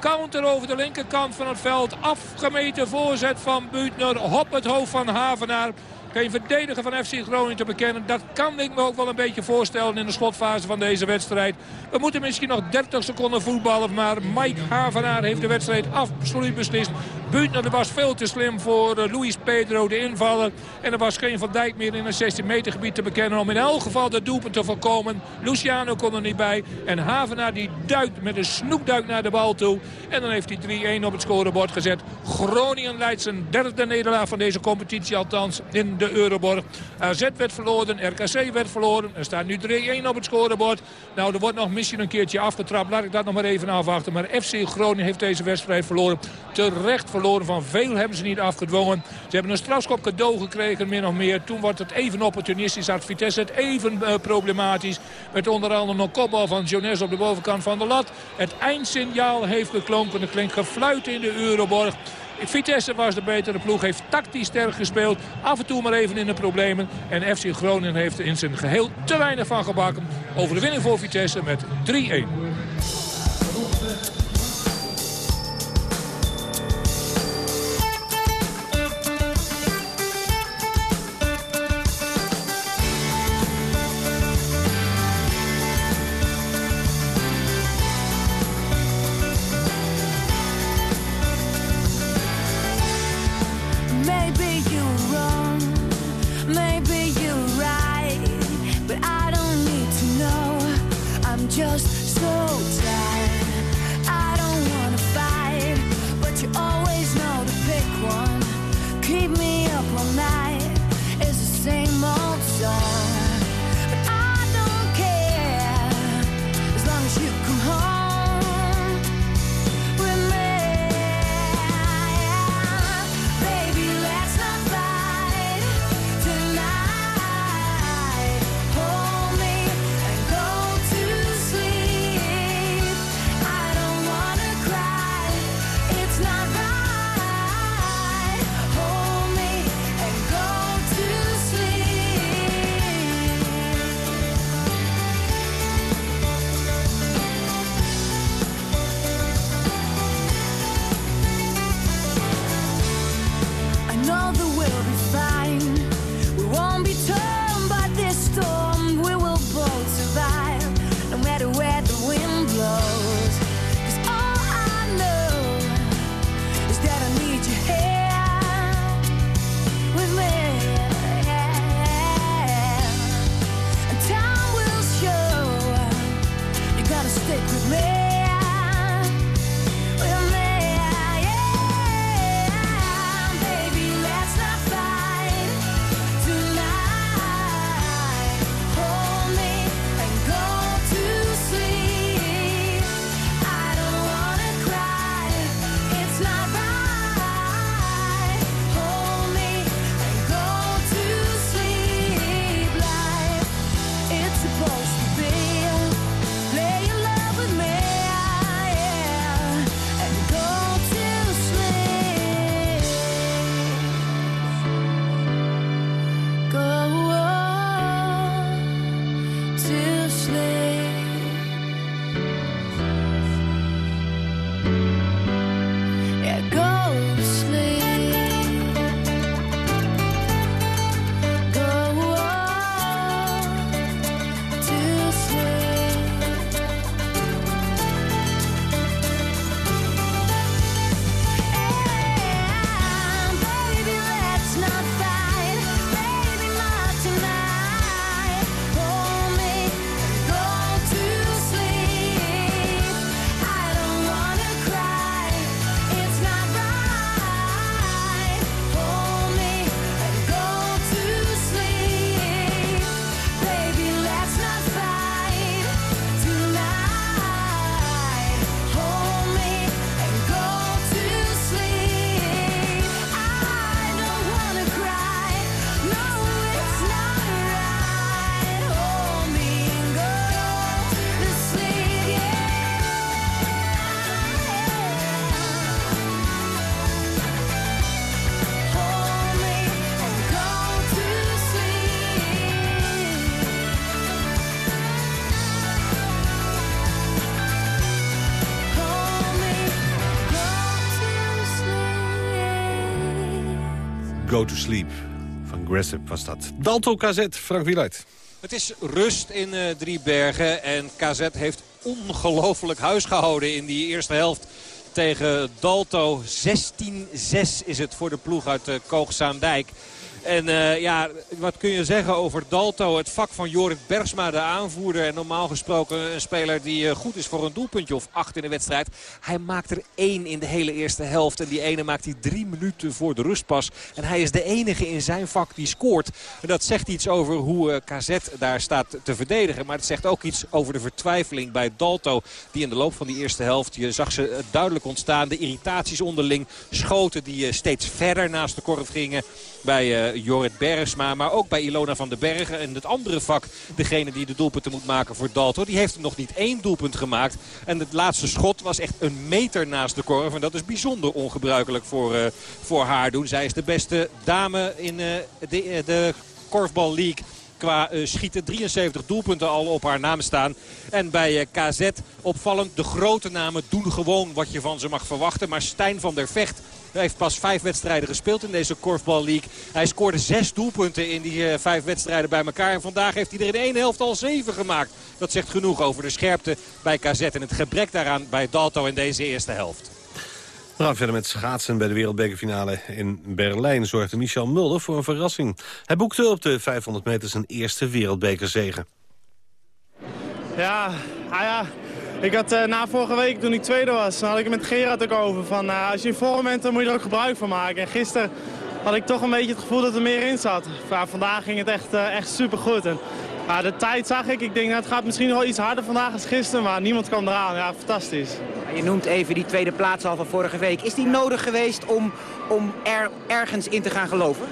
counter over de linkerkant van het veld. Afgemeten voorzet van Buutner op het hoofd van Havenaar. Geen verdediger van FC Groningen te bekennen. Dat kan ik me ook wel een beetje voorstellen in de slotfase van deze wedstrijd. We moeten misschien nog 30 seconden voetballen. Maar Mike Havenaar heeft de wedstrijd absoluut beslist. Buutner was veel te slim voor uh, Luis Pedro, de invaller. En er was geen Van Dijk meer in het 16 meter gebied te bekennen. Om in elk geval de doelpunt te voorkomen. Luciano kon er niet bij. En Havenaar die duikt met een snoekduik naar de bal toe. En dan heeft hij 3-1 op het scorebord gezet. Groningen leidt zijn derde nederlaag van deze competitie althans in de Euroborg. AZ werd verloren, RKC werd verloren. Er staat nu 3-1 op het scorebord. Nou, er wordt nog misschien een keertje afgetrapt. Laat ik dat nog maar even afwachten. Maar FC Groningen heeft deze wedstrijd verloren. Terecht verloren. Van veel hebben ze niet afgedwongen. Ze hebben een strafschop cadeau gekregen, min of meer. Toen wordt het even opportunistisch. Had Vitesse het even uh, problematisch. Met onder andere een kopbal van Jones op de bovenkant van de lat. Het eindsignaal heeft geklonken. Er klinkt gefluit in de Euroborg. Vitesse was de betere ploeg, heeft tactisch sterk gespeeld. Af en toe maar even in de problemen. En FC Groningen heeft in zijn geheel te weinig van gebakken. Overwinning voor Vitesse met 3-1. Go to Sleep. Van Gressip was dat. Dalto KZ, Frank Wieluid. Het is rust in uh, Driebergen en KZ heeft ongelooflijk huis gehouden in die eerste helft tegen Dalto. 16-6 is het voor de ploeg uit uh, Koogzaandijk. En uh, ja, wat kun je zeggen over Dalto? Het vak van Jorrit Bergsma, de aanvoerder. En normaal gesproken een speler die uh, goed is voor een doelpuntje of acht in de wedstrijd. Hij maakt er één in de hele eerste helft. En die ene maakt hij drie minuten voor de rustpas. En hij is de enige in zijn vak die scoort. En dat zegt iets over hoe uh, KZ daar staat te verdedigen. Maar het zegt ook iets over de vertwijfeling bij Dalto. Die in de loop van die eerste helft, je zag ze duidelijk ontstaan. De irritaties onderling, schoten die steeds verder naast de korf gingen bij uh, Jorrit Bergsma. Maar ook bij Ilona van den Bergen. En het andere vak, degene die de doelpunten moet maken voor Dalto. Die heeft nog niet één doelpunt gemaakt. En het laatste schot was echt een meter naast de korf. En dat is bijzonder ongebruikelijk voor, uh, voor haar doen. Zij is de beste dame in uh, de, de Korfbal League qua schieten. 73 doelpunten al op haar naam staan. En bij KZ opvallend. De grote namen doen gewoon wat je van ze mag verwachten. Maar Stijn van der Vecht hij heeft pas vijf wedstrijden gespeeld in deze Korfbal League. Hij scoorde zes doelpunten in die uh, vijf wedstrijden bij elkaar. En vandaag heeft hij er in één helft al zeven gemaakt. Dat zegt genoeg over de scherpte bij KZ en het gebrek daaraan bij Dalto in deze eerste helft. We gaan verder met schaatsen bij de wereldbekerfinale in Berlijn. Zorgde Michel Mulder voor een verrassing. Hij boekte op de 500 meter zijn eerste wereldbekerzege. Ja, nou ja, ik had uh, na vorige week, toen ik tweede was, dan had ik het met Gerard ook over. Van, uh, als je in vorm bent, dan moet je er ook gebruik van maken. En gisteren had ik toch een beetje het gevoel dat er meer in zat. Ja, vandaag ging het echt, uh, echt supergoed. En, ja, de tijd zag ik. Ik denk, nou, het gaat misschien wel iets harder vandaag als gisteren. Maar niemand kwam eraan. Ja, fantastisch. Je noemt even die tweede plaats al van vorige week. Is die nodig geweest om, om er ergens in te gaan geloven?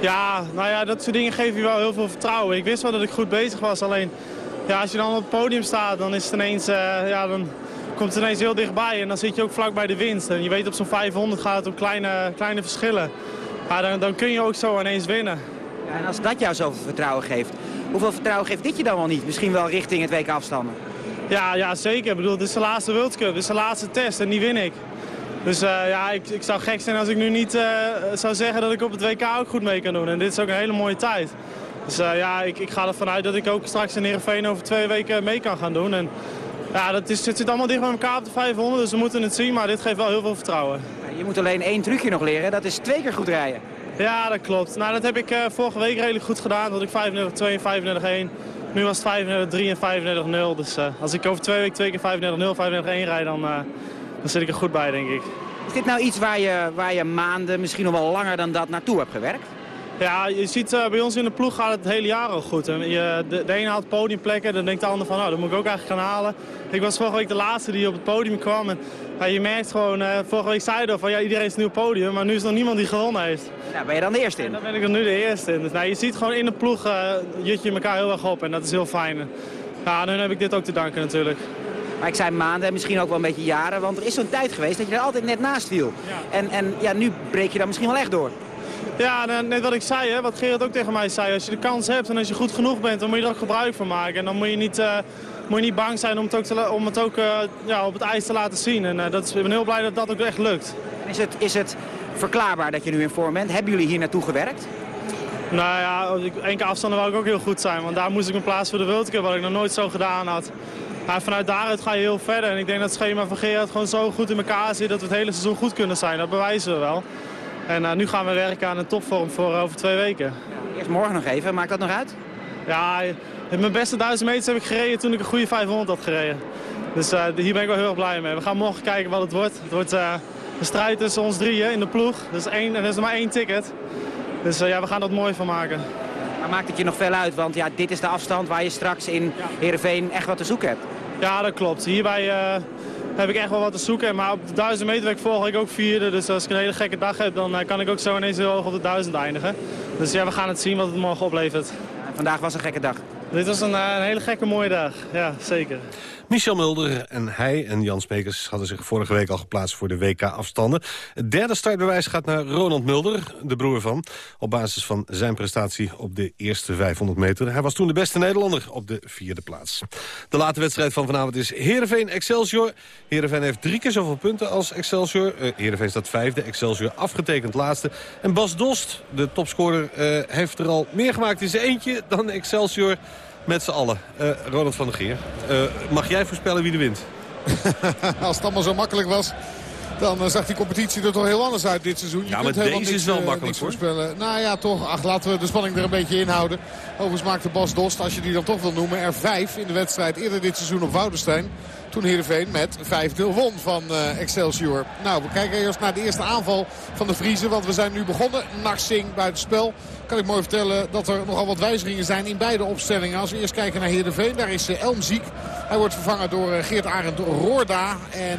Ja, nou ja, dat soort dingen geven je wel heel veel vertrouwen. Ik wist wel dat ik goed bezig was. Alleen ja, als je dan op het podium staat, dan is het ineens, uh, ja, dan komt het ineens heel dichtbij. En dan zit je ook vlak bij de winst. En je weet op zo'n 500 gaat het om kleine, kleine verschillen. Ja, dan, dan kun je ook zo ineens winnen. Ja, en als dat jou zoveel vertrouwen geeft, hoeveel vertrouwen geeft dit je dan wel niet? Misschien wel richting het WK afstanden? Ja, ja zeker. Ik bedoel, dit is de laatste World Cup, dit is de laatste test en die win ik. Dus uh, ja, ik, ik zou gek zijn als ik nu niet uh, zou zeggen dat ik op het WK ook goed mee kan doen. En dit is ook een hele mooie tijd. Dus uh, ja, ik, ik ga ervan uit dat ik ook straks in Heerenveen over twee weken mee kan gaan doen. En ja, dat is, het zit allemaal dicht bij elkaar op de 500, dus we moeten het zien. Maar dit geeft wel heel veel vertrouwen. Je moet alleen één trucje nog leren, dat is twee keer goed rijden. Ja, dat klopt. Nou, dat heb ik uh, vorige week redelijk goed gedaan. Dat ik 35-2 en 35-1. Nu was het 35-3 en 35-0. Dus uh, als ik over twee weken twee keer 35-0, 35-1 rijd, dan, uh, dan zit ik er goed bij, denk ik. Is dit nou iets waar je, waar je maanden, misschien nog wel langer dan dat, naartoe hebt gewerkt? Ja, je ziet uh, bij ons in de ploeg gaat het het hele jaar al goed. En je, de, de ene haalt podiumplekken, dan denkt de ander van nou, dat moet ik ook eigenlijk gaan halen. Ik was vorige week de laatste die op het podium kwam. En ja, je merkt gewoon, uh, vorige week zei je van ja, iedereen is nu op het podium, maar nu is er nog niemand die gewonnen heeft. Ja, ben je dan de eerste in? Dan ben ik er nu de eerste in. Dus nou, je ziet gewoon in de ploeg uh, jut je elkaar heel erg op en dat is heel fijn. Ja, en nu heb ik dit ook te danken natuurlijk. Maar ik zei maanden en misschien ook wel een beetje jaren, want er is zo'n tijd geweest dat je er altijd net naast viel. Ja. En, en ja, nu breek je dan misschien wel echt door. Ja, net wat ik zei, hè, wat Gerard ook tegen mij zei. Als je de kans hebt en als je goed genoeg bent, dan moet je er ook gebruik van maken. En dan moet je niet, uh, moet je niet bang zijn om het ook, te, om het ook uh, ja, op het ijs te laten zien. En uh, dat is, ik ben heel blij dat dat ook echt lukt. Is het, is het verklaarbaar dat je nu in vorm bent? Hebben jullie hier naartoe gewerkt? Nou ja, keer afstanden wou ik ook heel goed zijn. Want daar moest ik mijn plaats voor de World Cup, wat ik nog nooit zo gedaan had. Maar vanuit daaruit ga je heel verder. En ik denk dat het schema van Gerard gewoon zo goed in elkaar zit dat we het hele seizoen goed kunnen zijn. Dat bewijzen we wel. En uh, nu gaan we werken aan een topvorm voor uh, over twee weken. Eerst morgen nog even, maakt dat nog uit? Ja, mijn beste 1000 meters heb ik gereden toen ik een goede 500 had gereden. Dus uh, hier ben ik wel heel erg blij mee. We gaan morgen kijken wat het wordt. Het wordt een strijd tussen ons drieën in de ploeg. Dus één, er is maar één ticket. Dus ja, we gaan dat mooi van maken. Maar maakt het je nog veel uit? Want ja, dit is de afstand waar je straks in Heerenveen echt wat te zoeken hebt. Ja, dat klopt. Hierbij heb ik echt wel wat te zoeken. Maar op de 1000 meter werd ik vorige week ook vierde. Dus als ik een hele gekke dag heb, dan kan ik ook zo ineens heel hoog op de 1000 eindigen. Dus ja, we gaan het zien wat het morgen oplevert. vandaag was een gekke dag. Dit was een, een hele gekke mooie dag, ja zeker. Michel Mulder en hij en Jan Smekers hadden zich vorige week al geplaatst voor de WK-afstanden. Het derde startbewijs gaat naar Ronald Mulder, de broer van. Op basis van zijn prestatie op de eerste 500 meter. Hij was toen de beste Nederlander op de vierde plaats. De late wedstrijd van vanavond is Heerenveen-Excelsior. Heerenveen heeft drie keer zoveel punten als Excelsior. Uh, Heerenveen staat vijfde, Excelsior afgetekend laatste. En Bas Dost, de topscorer, uh, heeft er al meer gemaakt in zijn eentje dan Excelsior met z'n allen. Uh, Ronald van der Geer, uh, mag jij voorspellen wie er wint? Als het allemaal zo makkelijk was, dan uh, zag die competitie er toch heel anders uit dit seizoen. Je ja, maar deze niks, is wel makkelijk voorspellen. Nou ja, toch. Ach, laten we de spanning er een beetje in houden. Overigens maakte Bas Dost, als je die dan toch wil noemen, er vijf in de wedstrijd eerder dit seizoen op Woudenstein. Toen Heerenveen met 5-0 won van uh, Excelsior. Nou, we kijken eerst naar de eerste aanval van de Vriezen. Want we zijn nu begonnen. Narsing buitenspel. Kan ik mooi vertellen dat er nogal wat wijzigingen zijn in beide opstellingen. Als we eerst kijken naar Heerenveen. Daar is uh, Elm ziek. Hij wordt vervangen door uh, Geert Arend Roorda en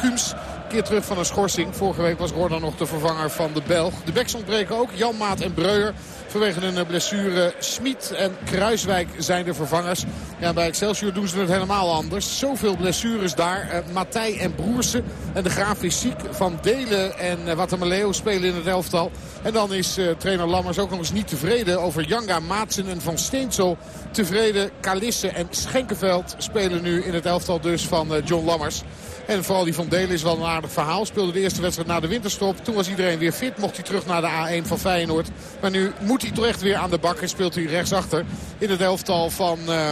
Kums keer terug van een schorsing. Vorige week was Roorda nog de vervanger van de Belg. De backs ontbreken ook. Jan Maat en Breuer. Vanwege een blessure Smit en Kruiswijk zijn de vervangers. Ja, bij Excelsior doen ze het helemaal anders. Zoveel blessures daar. Uh, Matthij en Broersen. En de Graaf is ziek. Van Delen en uh, spelen in het elftal. En dan is trainer Lammers ook nog eens niet tevreden over Janga, Maatsen en Van Steensel. Tevreden Kalisse en Schenkenveld spelen nu in het elftal dus van John Lammers. En vooral die Van Delen is wel een aardig verhaal. Speelde de eerste wedstrijd na de winterstop. Toen was iedereen weer fit. Mocht hij terug naar de A1 van Feyenoord. Maar nu moet hij toch echt weer aan de bak. En speelt hij rechtsachter in het elftal van... Uh,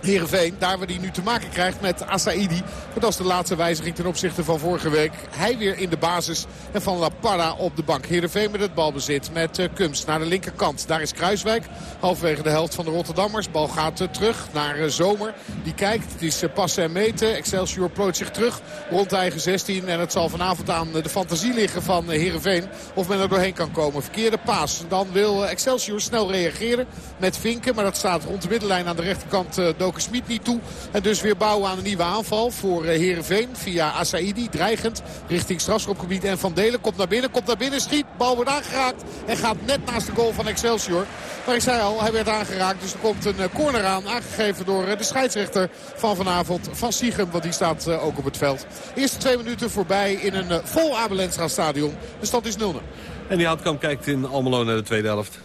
Heerenveen, daar waar hij nu te maken krijgt met Asaidi. Dat is de laatste wijziging ten opzichte van vorige week. Hij weer in de basis en Van La Parra op de bank. Heerenveen met het balbezit met Kums naar de linkerkant. Daar is Kruiswijk, halverwege de helft van de Rotterdammers. Bal gaat uh, terug naar uh, Zomer. Die kijkt, het is passen en meten. Excelsior plooit zich terug rond eigen 16. En het zal vanavond aan de fantasie liggen van Heerenveen of men er doorheen kan komen. Verkeerde paas. Dan wil Excelsior snel reageren met Vinken. Maar dat staat rond de middenlijn aan de rechterkant Smit niet toe. En dus weer bouwen aan een nieuwe aanval voor Heerenveen via Asaidi. Dreigend richting strafschopgebied. En Van Delen komt naar binnen, komt naar binnen, schiet. Bal wordt aangeraakt en gaat net naast de goal van Excelsior. Maar ik zei al, hij werd aangeraakt. Dus er komt een corner aan. Aangegeven door de scheidsrechter van vanavond, Van Siegem. Want die staat ook op het veld. Eerste twee minuten voorbij in een vol Abelensra stadion. De stand is 0-0. En die Houtkamp kijkt in Almelo naar de tweede helft.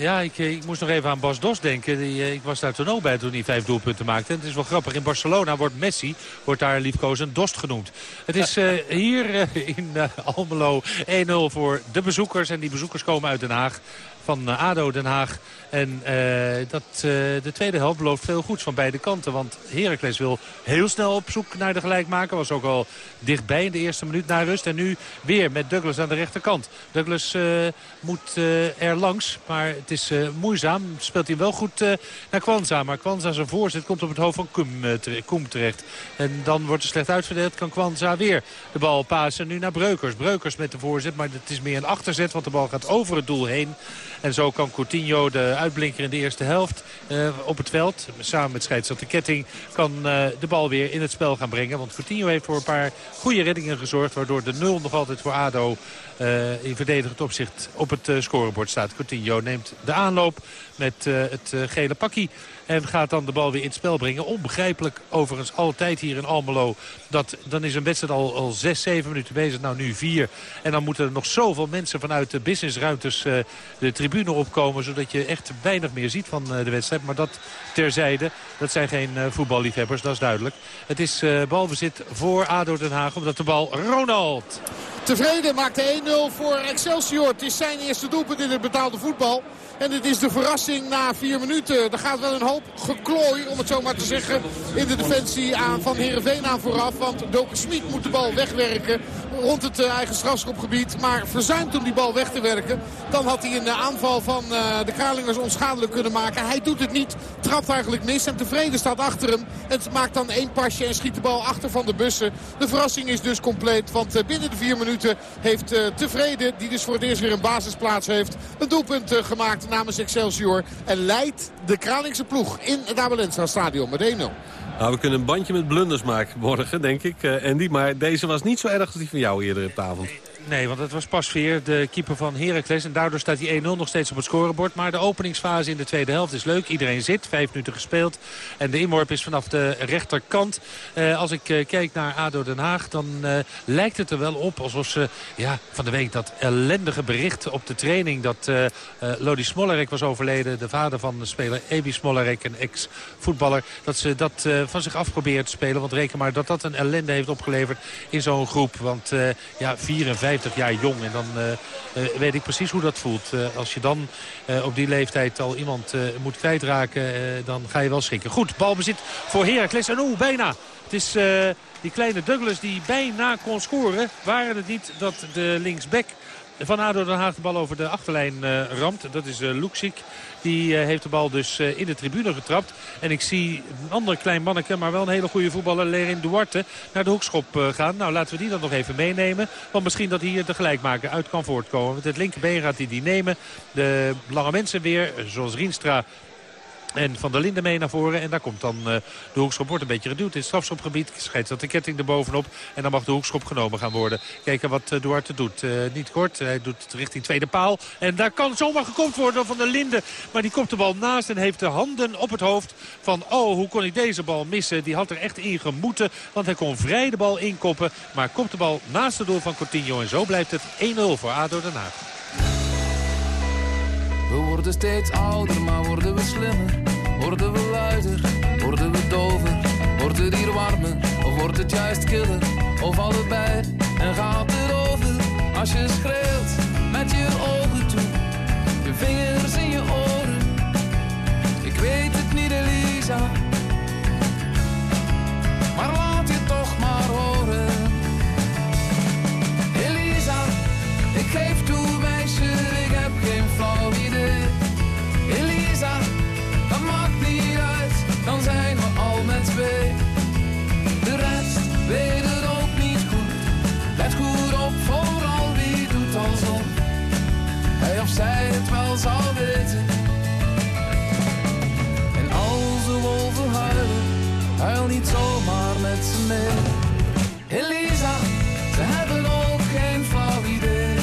Ja, ik, ik, moest nog even aan Bas Dos denken. Die, ik was daar toen ook bij toen hij vijf doelpunten maakte. En het is wel grappig. In Barcelona wordt Messi, wordt daar liefkozend Dost genoemd. Het is uh, hier uh, in uh, Almelo 1-0 voor de bezoekers. En die bezoekers komen uit Den Haag van ADO Den Haag. En uh, dat, uh, de tweede helft belooft veel goeds van beide kanten. Want Heracles wil heel snel op zoek naar de gelijkmaker. Was ook al dichtbij in de eerste minuut na rust. En nu weer met Douglas aan de rechterkant. Douglas uh, moet er langs. Maar het is moeizaam. Speelt hij wel goed naar Kwanza. Maar Kwanza zijn voorzet komt op het hoofd van Koem terecht. En dan wordt er slecht uitverdeeld. Kan Kwanza weer de bal pasen. Nu naar Breukers. Breukers met de voorzet. Maar het is meer een achterzet. Want de bal gaat over het doel heen. En zo kan Coutinho, de uitblinker in de eerste helft, uh, op het veld, samen met scheidsrechter Ketting, kan uh, de bal weer in het spel gaan brengen. Want Coutinho heeft voor een paar goede reddingen gezorgd, waardoor de nul nog altijd voor ADO uh, in verdedigend opzicht op het scorebord staat. Coutinho neemt de aanloop met het gele pakkie. En gaat dan de bal weer in het spel brengen. Onbegrijpelijk overigens altijd hier in Almelo. Dat, dan is een wedstrijd al, al 6, 7 minuten bezig. Nou nu 4. En dan moeten er nog zoveel mensen vanuit de businessruimtes de tribune opkomen. Zodat je echt weinig meer ziet van de wedstrijd. Maar dat terzijde. Dat zijn geen voetballiefhebbers, dat is duidelijk. Het is balbezit voor ADO Den Haag. Omdat de bal Ronald. Tevreden maakt de 1-0 voor Excelsior. Het is zijn eerste doelpunt in het betaalde voetbal. En het is de verrassing na vier minuten. Er gaat wel een hoop geklooi, om het zo maar te zeggen, in de defensie aan van Heerenveen aan vooraf. Want Doken Smit moet de bal wegwerken rond het uh, eigen strafschopgebied. Maar verzuimt om die bal weg te werken. Dan had hij een uh, aanval van uh, de Kralingers onschadelijk kunnen maken. Hij doet het niet, trapt eigenlijk mis. En tevreden staat achter hem. En maakt dan één pasje en schiet de bal achter van de bussen. De verrassing is dus compleet. Want binnen de vier minuten heeft Tevreden, die dus voor het eerst weer een basisplaats heeft, een doelpunt gemaakt namens Excelsior. En leidt de Kralingse ploeg in het Abelensa stadion met 1-0. Nou, we kunnen een bandje met blunders maken morgen, denk ik, uh, Andy. Maar deze was niet zo erg als die van jou eerder op de avond. Nee, want het was pas weer de keeper van Heracles. En daardoor staat die 1-0 nog steeds op het scorebord. Maar de openingsfase in de tweede helft is leuk. Iedereen zit, vijf minuten gespeeld. En de inworp is vanaf de rechterkant. Eh, als ik eh, kijk naar ADO Den Haag, dan eh, lijkt het er wel op... alsof ze ja, van de week dat ellendige bericht op de training... dat eh, Lodi Smollerek was overleden, de vader van de speler Ebi Smollerek... een ex-voetballer, dat ze dat van zich af probeert te spelen. Want reken maar dat dat een ellende heeft opgeleverd in zo'n groep. Want ja, 4 en 50 jaar jong. En dan eh, eh, weet ik precies hoe dat voelt. Eh, als je dan op die leeftijd al iemand moet kwijtraken, dan ga je wel schrikken. Goed, balbezit voor Heracles. En oeh, bijna. Het is... die kleine Douglas die bijna kon scoren. Waren het niet dat de linksback van ADO Den Haag de bal over de achterlijn eh, ramt. Dat is uh, Luxic. Die eh, heeft de bal dus eh, in de tribune getrapt. En ik zie een ander klein manneke, maar wel een hele goede voetballer, Lerin Duarte, naar de hoekschop eh, gaan. Nou, laten we die dan nog even meenemen. Want misschien dat hier de gelijkmaker uit kan voortkomen. Met het linkerbeen gaat hij die nemen. De lange mensen weer, zoals Rienstra en Van der Linden mee naar voren. En daar komt dan eh, de hoekschop. Wordt een beetje geduwd in het strafschopgebied. Scheidt dat de ketting erbovenop. En dan mag de hoekschop genomen gaan worden. Kijken wat uh, Duarte doet. Eh, niet kort. Hij doet het richting tweede paal. En daar kan zomaar gekopt worden Van der Linden. Maar die komt de bal naast en heeft de handen op het hoofd. Van oh, hoe kon ik deze bal missen? Die had er echt in gemoeten. Want hij kon vrij de bal inkoppen. Maar kopt de bal naast het doel van Coutinho. En zo blijft het 1-0 voor ADO Den Haag. We worden steeds ouder, maar worden we slimmer? Worden we luider? Worden we dover? Wordt het hier warmer? Of wordt het juist killer? Of allebei? En gaat het over? Als je schreeuwt met je ogen toe, je vingers in je oren. Ik weet het niet, Elisa. Maar wel zou weten. En als de wolven huilen, huil niet zomaar met ze mee. Elisa, ze hebben ook geen flauw idee.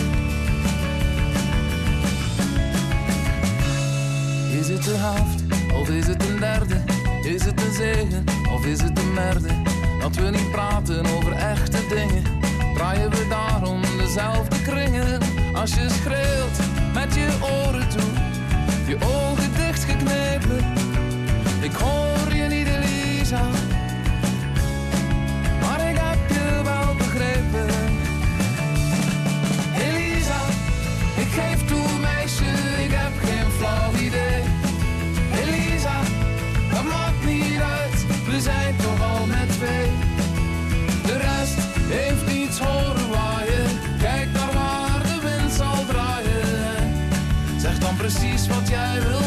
Is het de helft of is het een derde? Is het een zegen of is het een merde? Dat we niet praten over echte dingen. Draaien we daarom dezelfde kringen? Als je schreeuwt met je oren precies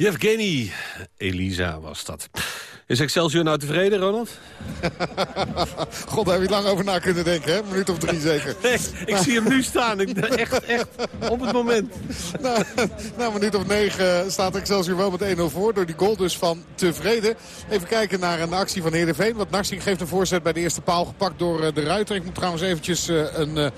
Yevgeny Elisa was dat. Is Excelsior nou tevreden, Ronald? God, daar heb je lang over na kunnen denken, hè? Een minuut of drie zeker. Nee, ik zie hem nu staan. Ik, echt, echt, op het moment. Na, na een minuut of negen staat Excelsior wel met 1-0 voor. Door die goal dus van tevreden. Even kijken naar een actie van Heerenveen. Want Narsing geeft een voorzet bij de eerste paal gepakt door eh, de Ruiter. Ik moet trouwens eventjes eh, een...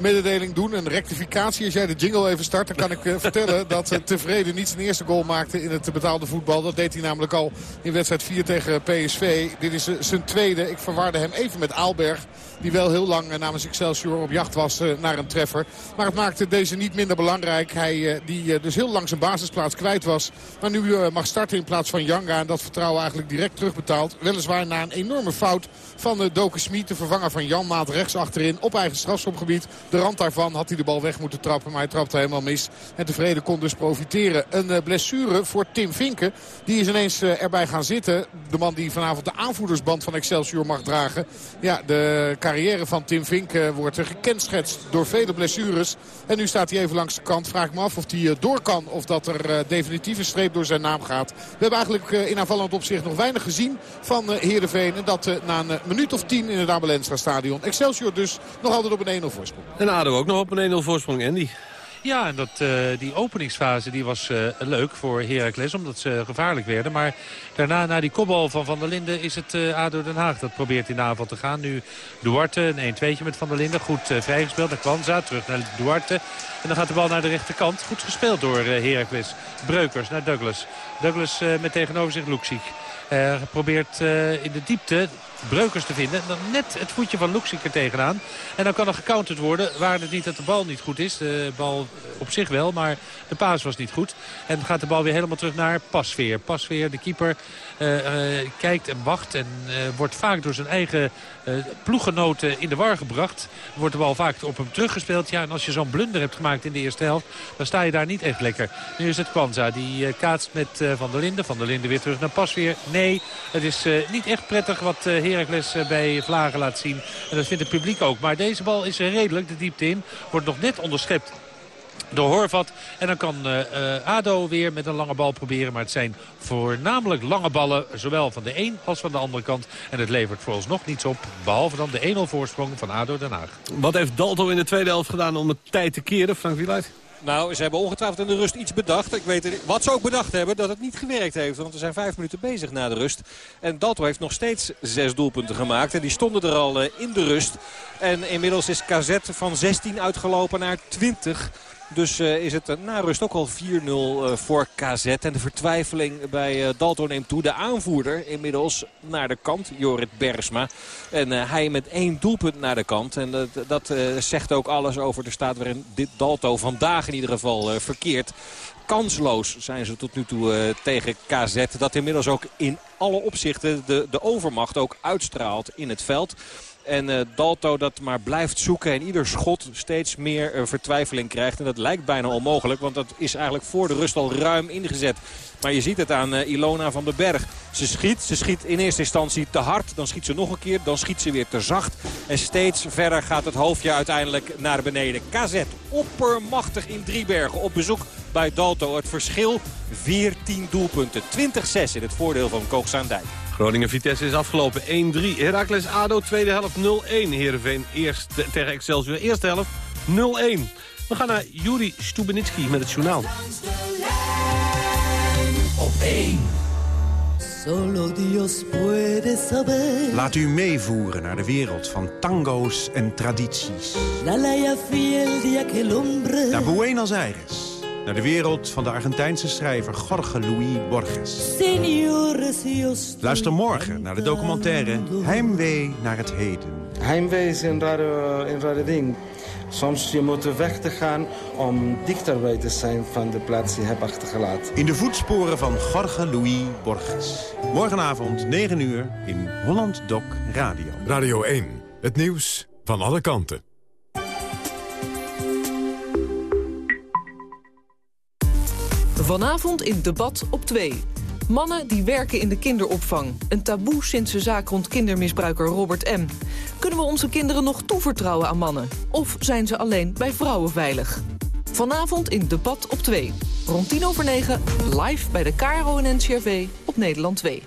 mededeling doen. Een rectificatie. Als jij de jingle even start, dan kan ik eh, vertellen dat eh, Tevreden niet zijn eerste goal maakte in het betaalde voetbal. Dat deed hij namelijk al in wedstrijd 4 tegen PSV. Dit is eh, zijn tweede. Ik verwarde hem even met Aalberg. Die wel heel lang namens Excelsior op jacht was naar een treffer. Maar het maakte deze niet minder belangrijk. Hij die dus heel lang zijn basisplaats kwijt was. Maar nu mag starten in plaats van Janga. En dat vertrouwen eigenlijk direct terugbetaald. Weliswaar na een enorme fout van Doken Smit. De vervanger van Jan Maat rechts achterin op eigen strafschopgebied. De rand daarvan had hij de bal weg moeten trappen. Maar hij trapte helemaal mis. En tevreden kon dus profiteren. Een eh, blessure voor Tim Vinken. Die is ineens eh, erbij gaan zitten. De man die vanavond de aanvoerdersband van Excelsior mag dragen. Ja, de carrière van Tim Vinken wordt eh, gekenschetst door vele blessures. En nu staat hij even langs de kant. Vraag ik me af of hij door kan. Of dat er definitief een streep door zijn naam gaat. We hebben eigenlijk in aanvallend opzicht nog weinig gezien van Heerenveen. En dat na een minuut of tien in het Abelensra stadion. Excelsior dus nog altijd op een 1-0 voorsprong. En ADO ook nog op een 1-0 voorsprong, Andy. Ja, en dat, eh, die openingsfase die was eh, leuk voor Heracles, omdat ze gevaarlijk werden. Maar daarna, na die kopbal van Van der Linden, is het eh, ADO Den Haag. Dat probeert in de aanval te gaan. Nu Duarte, een 1-2'tje met Van der Linden. Goed vrijgespeeld naar Kwanza, terug naar Duarte. En dan gaat de bal naar de rechterkant. Goed gespeeld door Heracles. Breukers naar Douglas. Douglas eh, met tegenover zich Luxic. Eh, probeert eh, in de diepte Breukers te vinden. Dan net het voetje van Luxic er tegenaan. En dan kan er gecounterd worden. Waar het niet dat de bal niet goed is. De bal op zich wel, maar de paas was niet goed. En gaat de bal weer helemaal terug naar Pasveer. Pasveer, de keeper, kijkt en wacht. En wordt vaak door zijn eigen ploeggenoten in de war gebracht. Wordt de bal vaak op hem teruggespeeld. Ja, en als je zo'n blunder hebt gemaakt in de eerste helft... dan sta je daar niet echt lekker. Nu is het Kwanza. Die kaatst met Van der Linden. Van der Linden weer terug naar Pasveer. Nee, het is eh, niet echt prettig wat eh, Heracles eh, bij Vlagen laat zien. En dat vindt het publiek ook. Maar deze bal is redelijk de diepte in. Wordt nog net onderschept door Horvat. En dan kan eh, eh, ADO weer met een lange bal proberen. Maar het zijn voornamelijk lange ballen. Zowel van de een als van de andere kant. En het levert vooralsnog niets op. Behalve dan de 1-0 voorsprong van ADO Den Haag. Wat heeft Dalto in de tweede helft gedaan om het tijd te keren, Frank Wieluid? Nou, ze hebben ongetwijfeld in de rust iets bedacht. Ik weet wat ze ook bedacht hebben, dat het niet gewerkt heeft. Want we zijn vijf minuten bezig na de rust. En Dalto heeft nog steeds zes doelpunten gemaakt. En die stonden er al eh, in de rust. En inmiddels is KZ van 16 uitgelopen naar 20. Dus eh, is het eh, na rust ook al 4-0 eh, voor KZ. En de vertwijfeling bij Dalto neemt toe. De aanvoerder inmiddels naar de kant, Jorrit Bergsma. En hij met één doelpunt naar de kant. En dat, zegt ook alles over de staat waarin dit Dalto vandaag in ieder geval verkeert. Kansloos zijn ze tot nu toe tegen KZ. Dat inmiddels ook in alle opzichten de, de overmacht ook uitstraalt in het veld. En eh, Dalto dat maar blijft zoeken en ieder schot steeds meer eh, vertwijfeling krijgt. En dat lijkt bijna onmogelijk, want dat is eigenlijk voor de rust al ruim ingezet. Maar je ziet het aan eh, Ilona van den Berg. Ze schiet, ze schiet in eerste instantie te hard. Dan schiet ze nog een keer, dan schiet ze weer te zacht. En steeds verder gaat het hoofdje uiteindelijk naar beneden. KZ oppermachtig in Driebergen op bezoek bij Dalto. Het verschil 14 doelpunten. 20-6 in het voordeel van Koogsaandijk. Groningen-Vitesse is afgelopen 1-3. Heracles ADO, tweede helft 0-1. Heerenveen eerst te- tegen Excelsior, eerste helft 0-1. We gaan naar Juri Stubenitski met het journaal. Op 1. Solo Dios puede saber. Laat u meevoeren naar de wereld van tango's en tradities. Naar Buenos Aires. Naar de wereld van de Argentijnse schrijver Jorge Luis Borges. Luister morgen naar de documentaire Heimwee naar het heden. Heimwee is een rare, een rare ding. Soms je moet weg te gaan om dichterbij te zijn van de plaats die je hebt achtergelaten. In de voetsporen van Jorge Luis Borges. Morgenavond 9 uur in Holland Doc Radio. Radio 1, het nieuws van alle kanten. Vanavond in Debat op 2. Mannen die werken in de kinderopvang. Een taboe sinds de zaak rond kindermisbruiker Robert M. Kunnen we onze kinderen nog toevertrouwen aan mannen? Of zijn ze alleen bij vrouwen veilig? Vanavond in Debat op 2. Rond 10 over 9, live bij de KRO en NCRV op Nederland 2.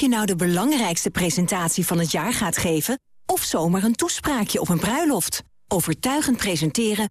je nou de belangrijkste presentatie van het jaar gaat geven... of zomaar een toespraakje op een bruiloft. Overtuigend presenteren